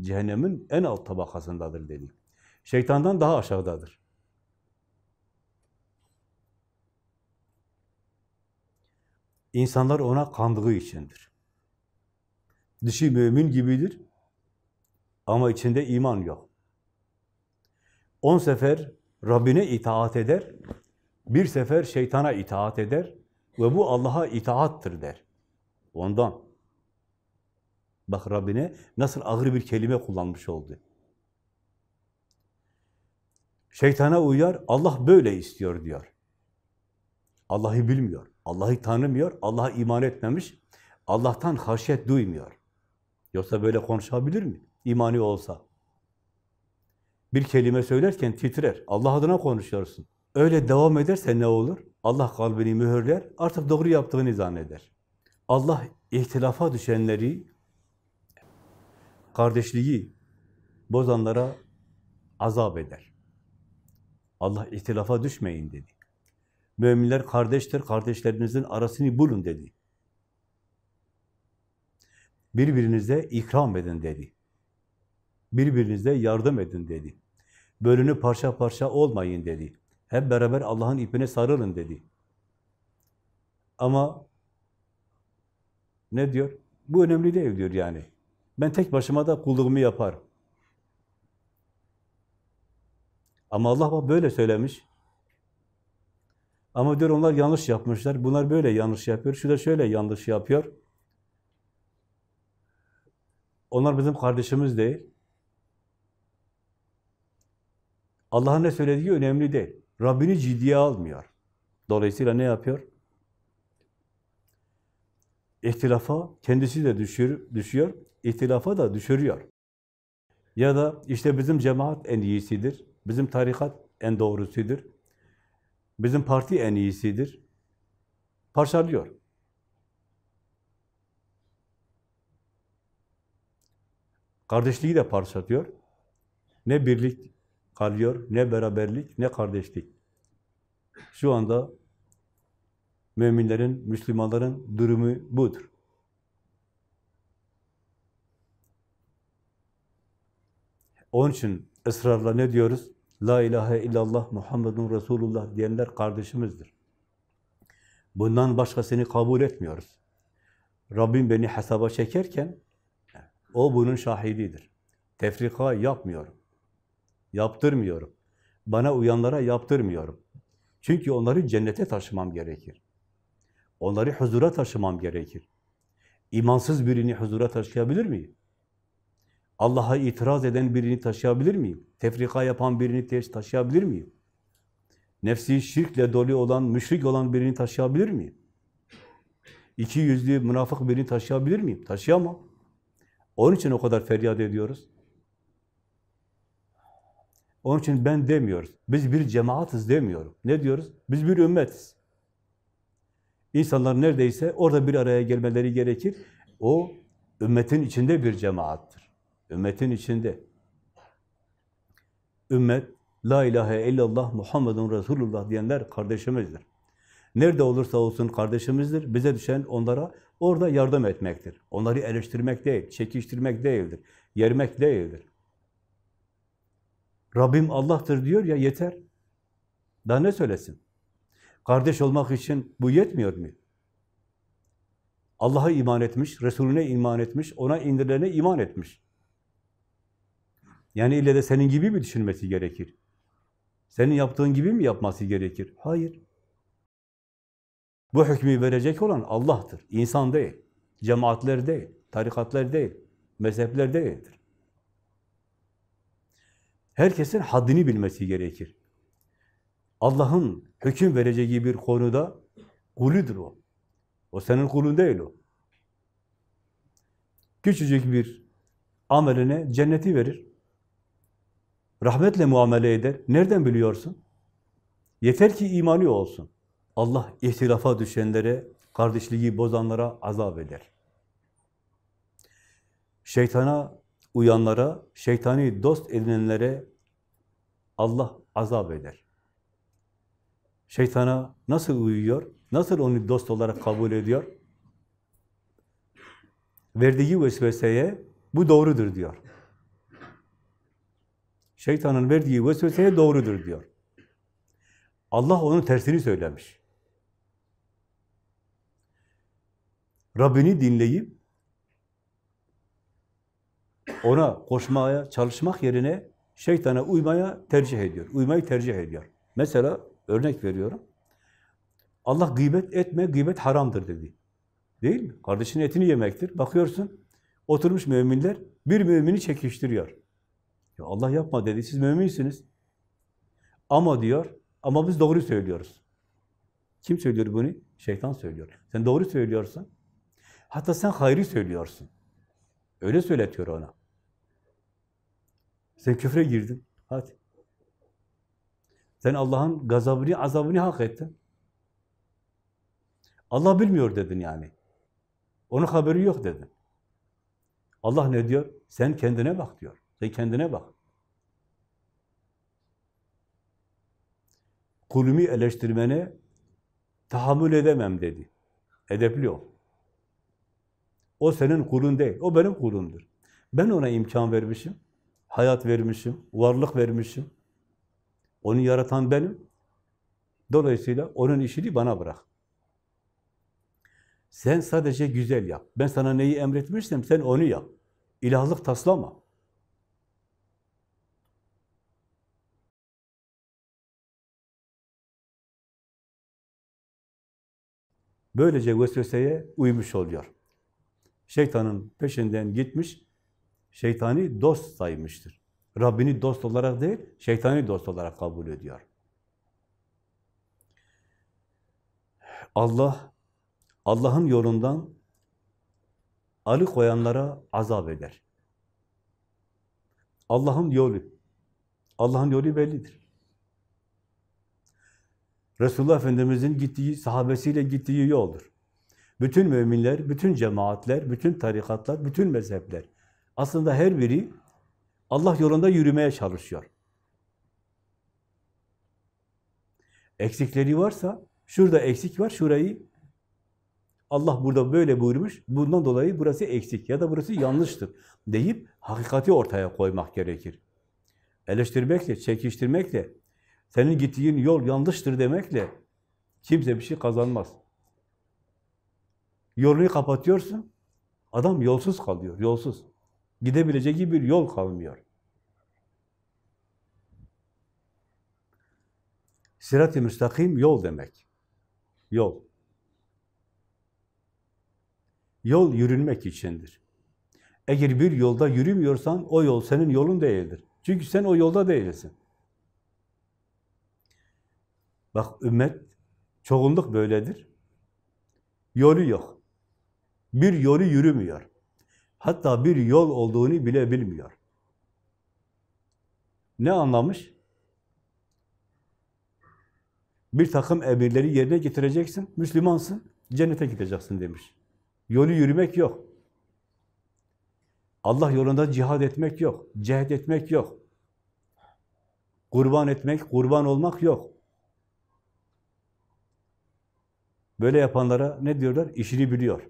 Cehennemin en alt tabakasındadır dedi. Şeytandan daha aşağıdadır. İnsanlar ona kandığı içindir. Dışı mümin gibidir ama içinde iman yok. On sefer Rabbine itaat eder, bir sefer şeytana itaat eder ve bu Allah'a itaattır der. Ondan. Bak Rabbine nasıl ağır bir kelime kullanmış oldu. Şeytana uyar, Allah böyle istiyor diyor. Allah'ı bilmiyor, Allah'ı tanımıyor, Allah'a iman etmemiş, Allah'tan haşyet duymuyor. Yoksa böyle konuşabilir mi? İmanı olsa. Bir kelime söylerken titrer. Allah adına konuşuyorsun. Öyle devam ederse ne olur? Allah kalbini mühürler, artık doğru yaptığını zanneder. Allah ihtilafa düşenleri, kardeşliği bozanlara azap eder. Allah ihtilafa düşmeyin dedi. Müminler kardeştir, kardeşlerinizin arasını bulun dedi. Birbirinize ikram edin dedi. Birbirinize yardım edin dedi. Bölünü parça parça olmayın dedi. Hep beraber Allah'ın ipine sarılın dedi. Ama ne diyor? Bu önemli değil diyor yani. Ben tek başıma da kulluğumu yaparım. Ama Allah böyle söylemiş. Ama diyor onlar yanlış yapmışlar. Bunlar böyle yanlış yapıyor. Şu da şöyle yanlış yapıyor. Onlar bizim kardeşimiz değil. Allah'ın ne söylediği önemli değil. Rabbini ciddiye almıyor. Dolayısıyla ne yapıyor? İhtilafa kendisi de düşür, düşüyor, ihtilafa da düşürüyor. Ya da işte bizim cemaat en iyisidir, bizim tarikat en doğrusudur, bizim parti en iyisidir. Parçalıyor. Kardeşliği de parçalıyor. Ne birlik kalıyor, ne beraberlik, ne kardeşlik. Şu anda müminlerin, Müslümanların durumu budur. Onun için ısrarla ne diyoruz? La ilahe illallah Muhammedun Resulullah diyenler kardeşimizdir. Bundan başkasını kabul etmiyoruz. Rabbim beni hesaba çekerken o bunun şahididir. Tefrika yapmıyorum. Yaptırmıyorum. Bana uyanlara yaptırmıyorum. Çünkü onları cennete taşımam gerekir. Onları huzura taşımam gerekir. İmansız birini huzura taşıyabilir miyim? Allah'a itiraz eden birini taşıyabilir miyim? Tefrika yapan birini taşıyabilir miyim? Nefsi şirkle dolu olan, müşrik olan birini taşıyabilir miyim? İki yüzlü, münafık birini taşıyabilir miyim? Taşıyamam. Onun için o kadar feryat ediyoruz. Onun için ben demiyoruz. Biz bir cemaatiz demiyorum. Ne diyoruz? Biz bir ümmetiz. İnsanlar neredeyse orada bir araya gelmeleri gerekir. O ümmetin içinde bir cemaattir. Ümmetin içinde. Ümmet, La ilahe illallah Muhammedun Resulullah diyenler kardeşimizdir. Nerede olursa olsun kardeşimizdir. Bize düşen onlara orada yardım etmektir. Onları eleştirmek değil, çekiştirmek değildir. Yermek değildir. Rabbim Allah'tır diyor ya yeter. Daha ne söylesin? Kardeş olmak için bu yetmiyor mu? Allah'a iman etmiş, Resulüne iman etmiş, ona indirilene iman etmiş. Yani ille de senin gibi mi düşünmesi gerekir? Senin yaptığın gibi mi yapması gerekir? Hayır. Bu hükmü verecek olan Allah'tır, insan değil. Cemaatler değil, tarikatlar değil, mezhepler değildir. Herkesin haddini bilmesi gerekir. Allah'ın hüküm vereceği bir konuda kuludur o. O senin kulun değil o. Küçücük bir ameline cenneti verir. Rahmetle muamele eder. Nereden biliyorsun? Yeter ki imani olsun. Allah ihtilafa düşenlere, kardeşliği bozanlara azap eder. Şeytana uyanlara, şeytani dost edinenlere Allah azap eder. Şeytana nasıl uyuyor? Nasıl onu dost olarak kabul ediyor? Verdiği vesveseye bu doğrudur diyor. Şeytanın verdiği vesveseye doğrudur diyor. Allah onun tersini söylemiş. Rabbini dinleyip ona koşmaya çalışmak yerine şeytana uymaya tercih ediyor. Uymayı tercih ediyor. Mesela örnek veriyorum. Allah gıybet etme, gıybet haramdır dedi. Değil mi? Kardeşinin etini yemektir. Bakıyorsun, oturmuş müminler bir mümini çekiştiriyor. Ya Allah yapma dedi, siz müminsiniz. Ama diyor, ama biz doğru söylüyoruz. Kim söylüyor bunu? Şeytan söylüyor. Sen doğru söylüyorsun. Hatta sen hayri söylüyorsun. Öyle söyletiyor ona. Sen küfre girdin. Hadi. Sen Allah'ın gazabını, azabını hak ettin. Allah bilmiyor dedin yani. Onun haberi yok dedin. Allah ne diyor? Sen kendine bak diyor. Sen kendine bak. Kulumu eleştirmene tahammül edemem dedi. Edepli ol. O senin kulun değil, o benim kulumdur. Ben ona imkan vermişim, hayat vermişim, varlık vermişim. Onu yaratan benim. Dolayısıyla onun işini bana bırak. Sen sadece güzel yap. Ben sana neyi emretmişsem sen onu yap. İlahlık taslama. Böylece vesveseye uymuş oluyor. Şeytanın peşinden gitmiş, şeytani dost saymıştır. Rabbini dost olarak değil, şeytani dost olarak kabul ediyor. Allah, Allah'ın yolundan alıkoyanlara azap eder. Allah'ın yolu, Allah'ın yolu bellidir. Resulullah Efendimiz'in gittiği, sahabesiyle gittiği yoldur. Bütün müminler, bütün cemaatler, bütün tarikatlar, bütün mezhepler. Aslında her biri Allah yolunda yürümeye çalışıyor. Eksikleri varsa, şurada eksik var, şurayı Allah burada böyle buyurmuş, bundan dolayı burası eksik ya da burası yanlıştır deyip hakikati ortaya koymak gerekir. Eleştirmekle, çekiştirmekle, senin gittiğin yol yanlıştır demekle kimse bir şey kazanmaz. Yolunu kapatıyorsun, adam yolsuz kalıyor, yolsuz. Gidebileceği bir yol kalmıyor. Sirat-i müstakim yol demek. Yol. Yol yürünmek içindir. Eğer bir yolda yürümüyorsan o yol senin yolun değildir. Çünkü sen o yolda değilsin. Bak ümmet, çoğunluk böyledir. Yolu yok. Bir yolu yürümüyor. Hatta bir yol olduğunu bile bilmiyor. Ne anlamış? Bir takım emirleri yerine getireceksin, Müslümansın, cennete gideceksin demiş. Yolu yürümek yok. Allah yolunda cihad etmek yok, cehd etmek yok. Kurban etmek, kurban olmak yok. Böyle yapanlara ne diyorlar? İşini biliyor.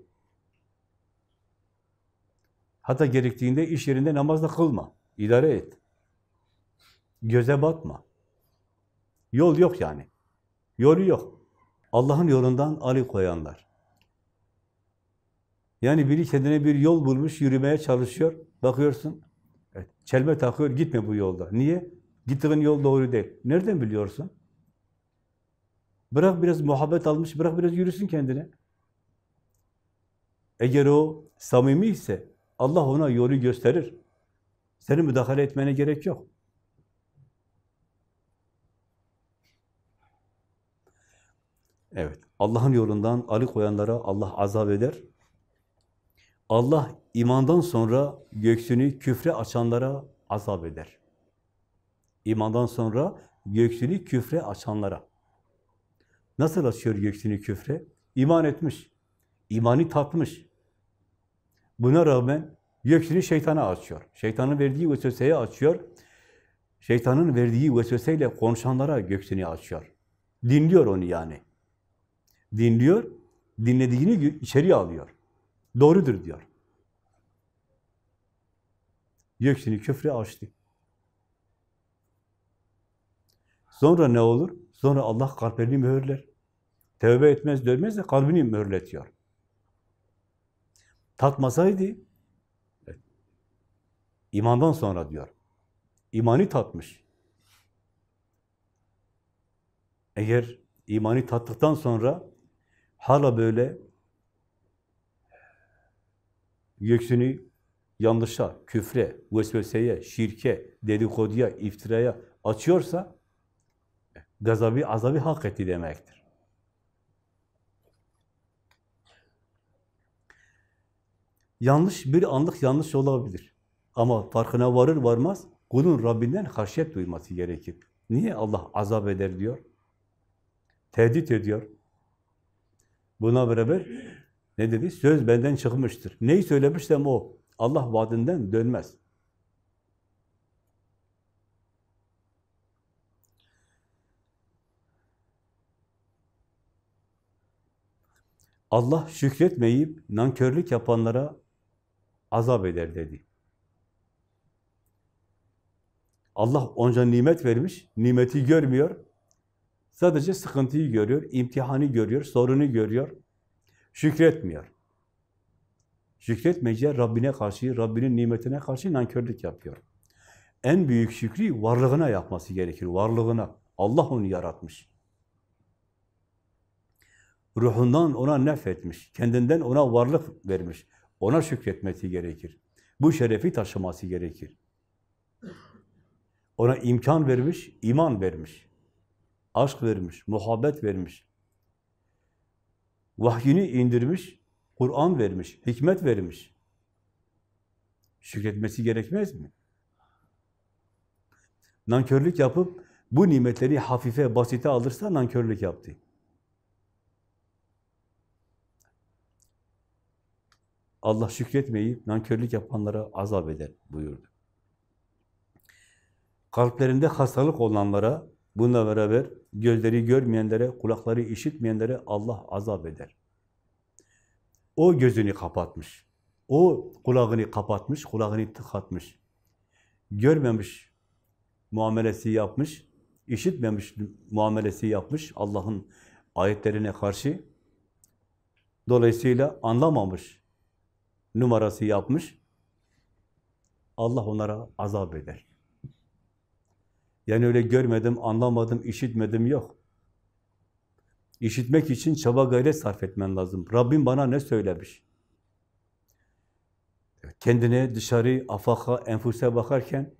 Hatta gerektiğinde iş yerinde namaz da kılma. İdare et. Göze batma. Yol yok yani. Yolu yok. Allah'ın yolundan ali koyanlar. Yani biri kendine bir yol bulmuş, yürümeye çalışıyor. Bakıyorsun, çelme takıyor, gitme bu yolda. Niye? Gittiğin yol doğru değil. Nereden biliyorsun? Bırak biraz muhabbet almış, bırak biraz yürüsün kendine. Eğer o samimi ise Allah ona yolu gösterir. Senin müdahale etmene gerek yok. Evet, Allah'ın yolundan ali koyanlara Allah azap eder. Allah imandan sonra göksünü küfre açanlara azap eder. İmandan sonra göksünü küfre açanlara. Nasıl açıyor göksünü küfre? İman etmiş, imani tatmış. Buna rağmen göksünü şeytana açıyor. Şeytanın verdiği vesveseye açıyor. Şeytanın verdiği vesveseyle konuşanlara göksünü açıyor. Dinliyor onu yani. Dinliyor, dinlediğini içeri alıyor. Doğrudur diyor. Göksünü küfre açtı. Sonra ne olur? Sonra Allah kalplerini mühürler. Tevbe etmez, dönmez de kalbini mühürletiyor. Tatmasaydı, imandan sonra diyor, imani tatmış. Eğer imani tattıktan sonra hala böyle göksünü yanlışa, küfre, vesveseye, şirke, dedikoduya, iftiraya açıyorsa gazabı, azabı hak etti demektir. Yanlış, bir anlık yanlış olabilir. Ama farkına varır varmaz kulun Rabbinden haşyet duyması gerekir. Niye Allah azap eder diyor? Tehdit ediyor. Buna beraber ne dedi? Söz benden çıkmıştır. Neyi söylemişsem o. Allah vaadinden dönmez. Allah şükretmeyip nankörlük yapanlara azap eder dedi. Allah onca nimet vermiş, nimeti görmüyor. Sadece sıkıntıyı görüyor, imtihanı görüyor, sorunu görüyor. Şükretmiyor. Şükretmeyince Rabbine karşı, Rabbinin nimetine karşı nankörlük yapıyor. En büyük şükrü varlığına yapması gerekir, varlığına. Allah onu yaratmış. Ruhundan ona nefretmiş, kendinden ona varlık vermiş. Ona şükretmesi gerekir. Bu şerefi taşıması gerekir. Ona imkan vermiş, iman vermiş. Aşk vermiş, muhabbet vermiş. Vahyini indirmiş, Kur'an vermiş, hikmet vermiş. Şükretmesi gerekmez mi? Nankörlük yapıp bu nimetleri hafife, basite alırsa nankörlük yaptı. Allah şükretmeyip nankörlük yapanlara azap eder buyurdu. Kalplerinde hastalık olanlara, bununla beraber gözleri görmeyenlere, kulakları işitmeyenlere Allah azap eder. O gözünü kapatmış. O kulağını kapatmış, kulağını tıkatmış. Görmemiş muamelesi yapmış, işitmemiş muamelesi yapmış Allah'ın ayetlerine karşı. Dolayısıyla anlamamış numarası yapmış. Allah onlara azap eder. Yani öyle görmedim, anlamadım, işitmedim yok. İşitmek için çaba gayret sarf etmen lazım. Rabbim bana ne söylemiş? Kendine dışarı, afaka, enfuse bakarken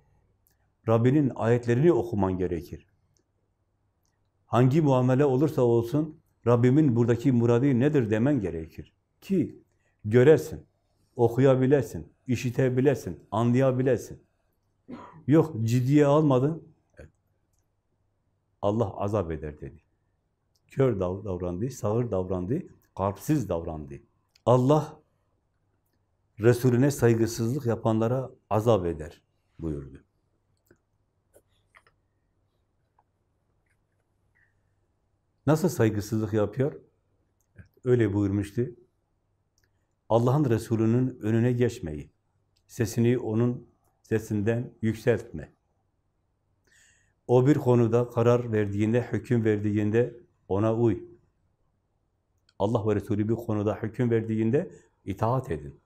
Rabbinin ayetlerini okuman gerekir. Hangi muamele olursa olsun Rabbimin buradaki muradı nedir demen gerekir. Ki göresin, okuyabilesin, işitebilesin, anlayabilesin. Yok ciddiye almadın, Allah azap eder dedi. Kör davrandı, sağır davrandı, kalpsiz davrandı. Allah Resulüne saygısızlık yapanlara azap eder buyurdu. Nasıl saygısızlık yapıyor? Öyle buyurmuştu. Allah'ın Resulü'nün önüne geçmeyi, sesini onun sesinden yükseltme. O bir konuda karar verdiğinde, hüküm verdiğinde ona uy. Allah ve Resulü bir konuda hüküm verdiğinde itaat edin.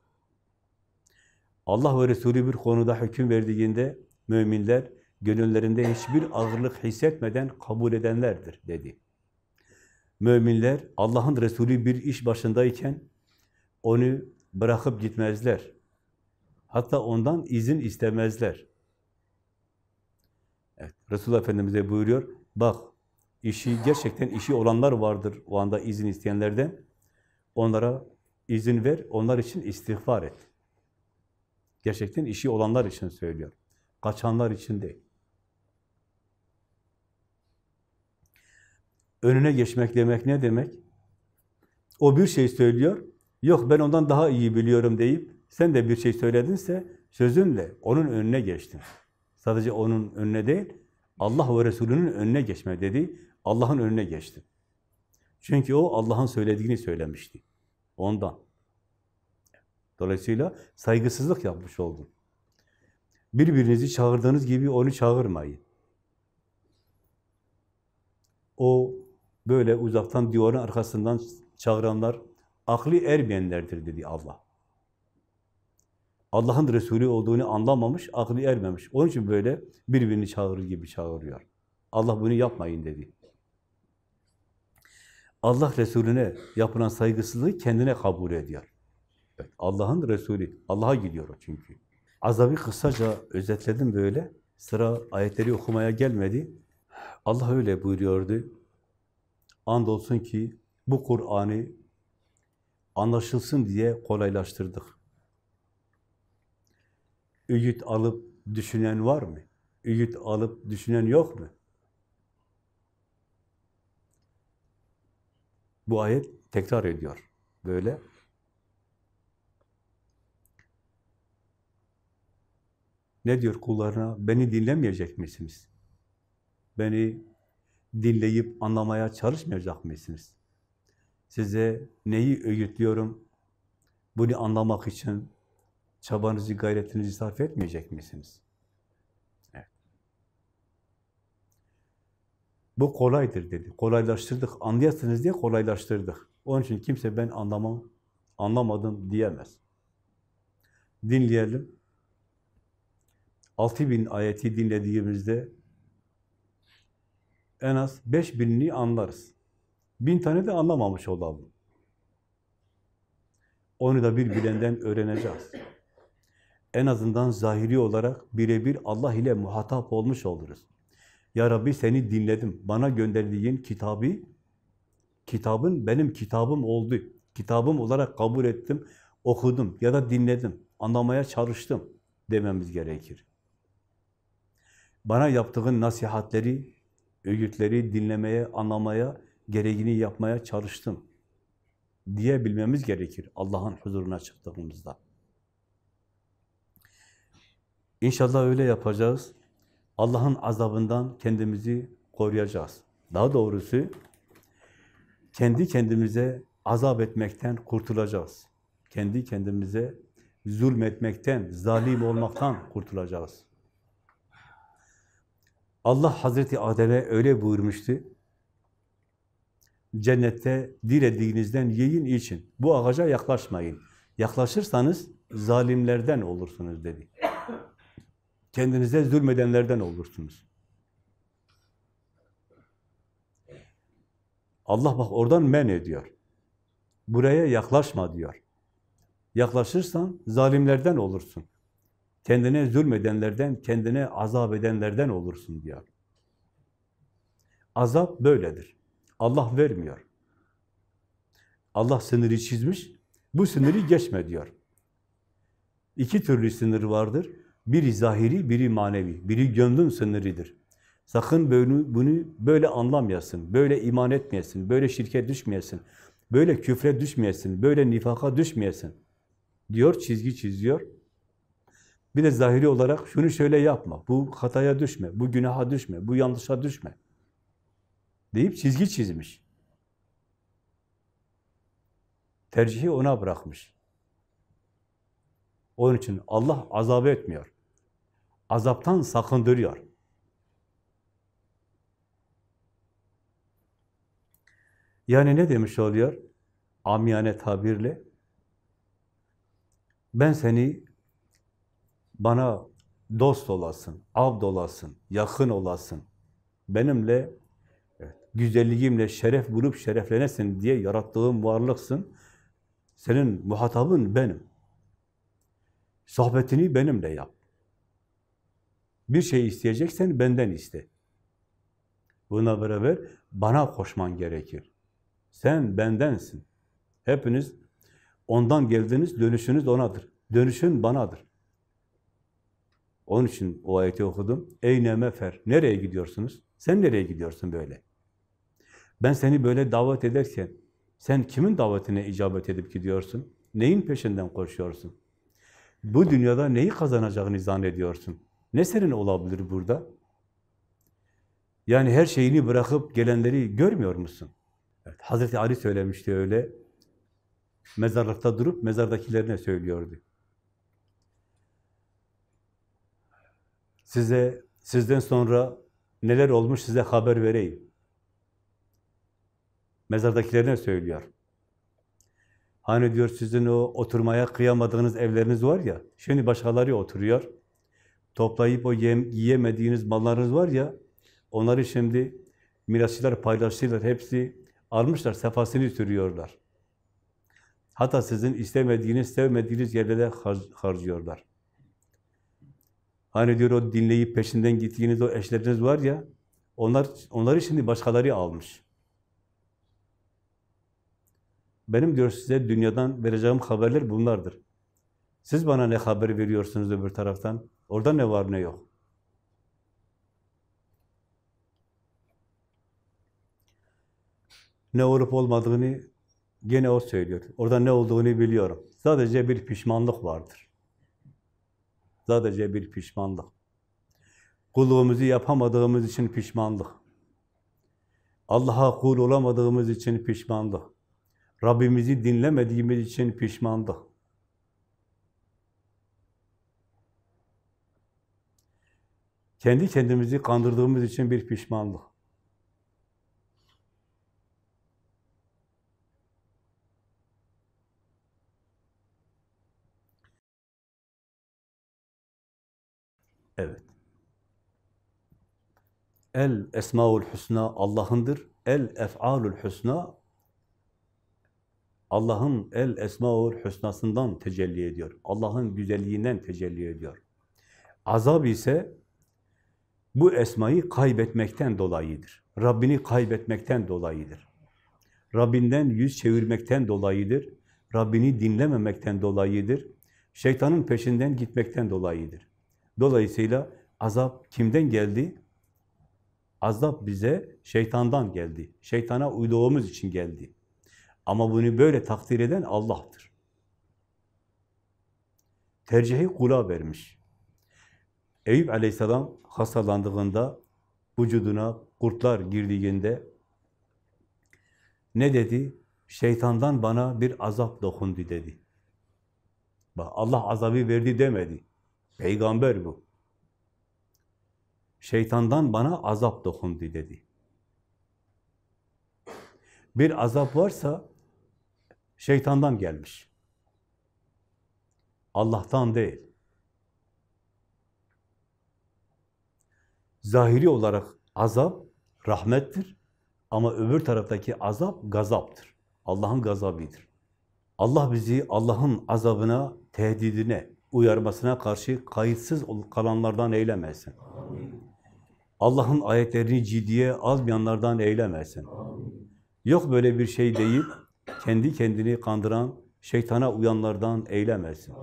Allah ve Resulü bir konuda hüküm verdiğinde müminler gönüllerinde hiçbir ağırlık hissetmeden kabul edenlerdir dedi. Müminler Allah'ın Resulü bir iş başındayken onu bırakıp gitmezler. Hatta ondan izin istemezler. Evet, Resulullah Efendimiz'e buyuruyor, bak işi gerçekten işi olanlar vardır o anda izin isteyenlerden. Onlara izin ver, onlar için istiğfar et. Gerçekten işi olanlar için söylüyor. Kaçanlar için değil. Önüne geçmek demek ne demek? O bir şey söylüyor, yok ben ondan daha iyi biliyorum deyip sen de bir şey söyledinse sözünle onun önüne geçtin. Sadece onun önüne değil, Allah ve Resulünün önüne geçme dedi. Allah'ın önüne geçti. Çünkü o Allah'ın söylediğini söylemişti. Ondan. Dolayısıyla saygısızlık yapmış oldun. Birbirinizi çağırdığınız gibi onu çağırmayın. O böyle uzaktan duvarın arkasından çağıranlar aklı ermeyenlerdir dedi Allah. Allah'ın Resulü olduğunu anlamamış, aklı ermemiş. Onun için böyle birbirini çağırır gibi çağırıyor. Allah bunu yapmayın dedi. Allah Resulüne yapılan saygısızlığı kendine kabul ediyor. Evet, Allah'ın Resulü, Allah'a gidiyor o çünkü. Azabı kısaca özetledim böyle. Sıra ayetleri okumaya gelmedi. Allah öyle buyuruyordu. Andolsun ki bu Kur'an'ı anlaşılsın diye kolaylaştırdık. Öğüt alıp düşünen var mı? Öğüt alıp düşünen yok mu? Bu ayet tekrar ediyor. Böyle. Ne diyor kullarına? Beni dinlemeyecek misiniz? Beni dinleyip anlamaya çalışmayacak mısınız? Size neyi öğütlüyorum? Bunu anlamak için çabanızı, gayretinizi sarf etmeyecek misiniz? Evet. Bu kolaydır dedi. Kolaylaştırdık. Anlayasınız diye kolaylaştırdık. Onun için kimse ben anlamam, anlamadım diyemez. Dinleyelim. 6000 ayeti dinlediğimizde en az 5000'ini anlarız. Bin tane de anlamamış olalım. Onu da bir bilenden öğreneceğiz. En azından zahiri olarak birebir Allah ile muhatap olmuş oluruz. Ya Rabbi seni dinledim. Bana gönderdiğin kitabı, kitabın benim kitabım oldu. Kitabım olarak kabul ettim, okudum ya da dinledim, anlamaya çalıştım dememiz gerekir. Bana yaptığın nasihatleri, öğütleri dinlemeye, anlamaya, gereğini yapmaya çalıştım diyebilmemiz gerekir Allah'ın huzuruna çıktığımızda. İnşallah öyle yapacağız. Allah'ın azabından kendimizi koruyacağız. Daha doğrusu kendi kendimize azap etmekten kurtulacağız. Kendi kendimize zulmetmekten, zalim olmaktan kurtulacağız. Allah Hazreti Adem'e öyle buyurmuştu. Cennette dilediğinizden yiyin için. Bu ağaca yaklaşmayın. Yaklaşırsanız zalimlerden olursunuz dedi. Kendinize zulmedenlerden olursunuz. Allah bak oradan men ediyor. Buraya yaklaşma diyor. Yaklaşırsan zalimlerden olursun. Kendine zulmedenlerden, kendine azap edenlerden olursun diyor. Azap böyledir. Allah vermiyor. Allah sınırı çizmiş, bu sınırı geçme diyor. İki türlü sınır vardır. Biri zahiri, biri manevi. Biri gönlün sınırıdır. Sakın bunu, bunu böyle anlamayasın, böyle iman etmeyesin, böyle şirke düşmeyesin, böyle küfre düşmeyesin, böyle nifaka düşmeyesin diyor, çizgi çiziyor. Bir de zahiri olarak şunu şöyle yapma, bu hataya düşme, bu günaha düşme, bu yanlışa düşme deyip çizgi çizmiş. Tercihi ona bırakmış. Onun için Allah azap etmiyor. Azaptan sakındırıyor. Yani ne demiş oluyor? Amiyane tabirle. Ben seni bana dost olasın, abd olasın, yakın olasın. Benimle güzelliğimle şeref bulup şereflenesin diye yarattığım varlıksın. Senin muhatabın benim. Sohbetini benimle yap. Bir şey isteyeceksen benden iste. Buna beraber bana koşman gerekir. Sen bendensin. Hepiniz ondan geldiniz, dönüşünüz onadır. Dönüşün banadır. Onun için o ayeti okudum. Ey nemefer, nereye gidiyorsunuz? Sen nereye gidiyorsun böyle? Ben seni böyle davet ederken, sen kimin davetine icabet edip gidiyorsun? Neyin peşinden koşuyorsun? Bu dünyada neyi kazanacağını zannediyorsun? Ne senin olabilir burada? Yani her şeyini bırakıp gelenleri görmüyor musun? Evet, Hazreti Ali söylemişti öyle. Mezarlıkta durup mezardakilerine söylüyordu. Size, sizden sonra neler olmuş size haber vereyim. Mezardakilerine söylüyor. Hani diyor sizin o oturmaya kıyamadığınız evleriniz var ya, şimdi başkaları oturuyor. Toplayıp o yem, yiyemediğiniz mallarınız var ya, onları şimdi mirasçılar paylaştılar, hepsi almışlar, sefasını sürüyorlar. Hatta sizin istemediğiniz, sevmediğiniz yerlere harcıyorlar. Hani diyor o dinleyip peşinden gittiğiniz o eşleriniz var ya, onlar onları şimdi başkaları almış. Benim diyor size dünyadan vereceğim haberler bunlardır. Siz bana ne haber veriyorsunuz öbür taraftan? Orada ne var ne yok. Ne olup olmadığını gene o söylüyor. Orada ne olduğunu biliyorum. Sadece bir pişmanlık vardır. Sadece bir pişmanlık. Kulluğumuzu yapamadığımız için pişmanlık. Allah'a kul olamadığımız için pişmanlık. Rabbimizi dinlemediğimiz için pişmanlık. Kendi kendimizi kandırdığımız için bir pişmanlık. Evet. El Esmaül Hüsna Allah'ındır. El Ef'alül Hüsna Allah'ın El Esmaül Hüsna'sından tecelli ediyor. Allah'ın güzelliğinden tecelli ediyor. Azab ise bu esmayı kaybetmekten dolayıdır. Rabbini kaybetmekten dolayıdır. Rabbinden yüz çevirmekten dolayıdır. Rabbini dinlememekten dolayıdır. Şeytanın peşinden gitmekten dolayıdır. Dolayısıyla azap kimden geldi? Azap bize şeytandan geldi. Şeytana uyduğumuz için geldi. Ama bunu böyle takdir eden Allah'tır. Tercihi kula vermiş. Eyüp aleyhisselam hastalandığında, vücuduna kurtlar girdiğinde ne dedi? Şeytandan bana bir azap dokundu dedi. Bak Allah azabı verdi demedi. Peygamber bu. Şeytandan bana azap dokundu dedi. Bir azap varsa şeytandan gelmiş. Allah'tan değil. Zahiri olarak azap rahmettir ama öbür taraftaki azap gazaptır. Allah'ın gazabıdır. Allah bizi Allah'ın azabına, tehdidine, uyarmasına karşı kayıtsız kalanlardan eylemesin. Allah'ın ayetlerini ciddiye almayanlardan eylemesin. Yok böyle bir şey deyip kendi kendini kandıran, şeytana uyanlardan eylemesin.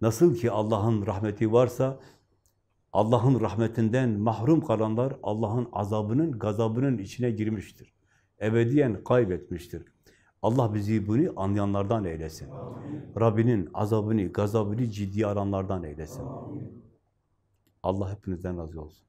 Nasıl ki Allah'ın rahmeti varsa, Allah'ın rahmetinden mahrum kalanlar Allah'ın azabının, gazabının içine girmiştir. Ebediyen kaybetmiştir. Allah bizi bunu anlayanlardan eylesin. Rabbinin azabını, gazabını ciddiye alanlardan eylesin. Allah hepinizden razı olsun.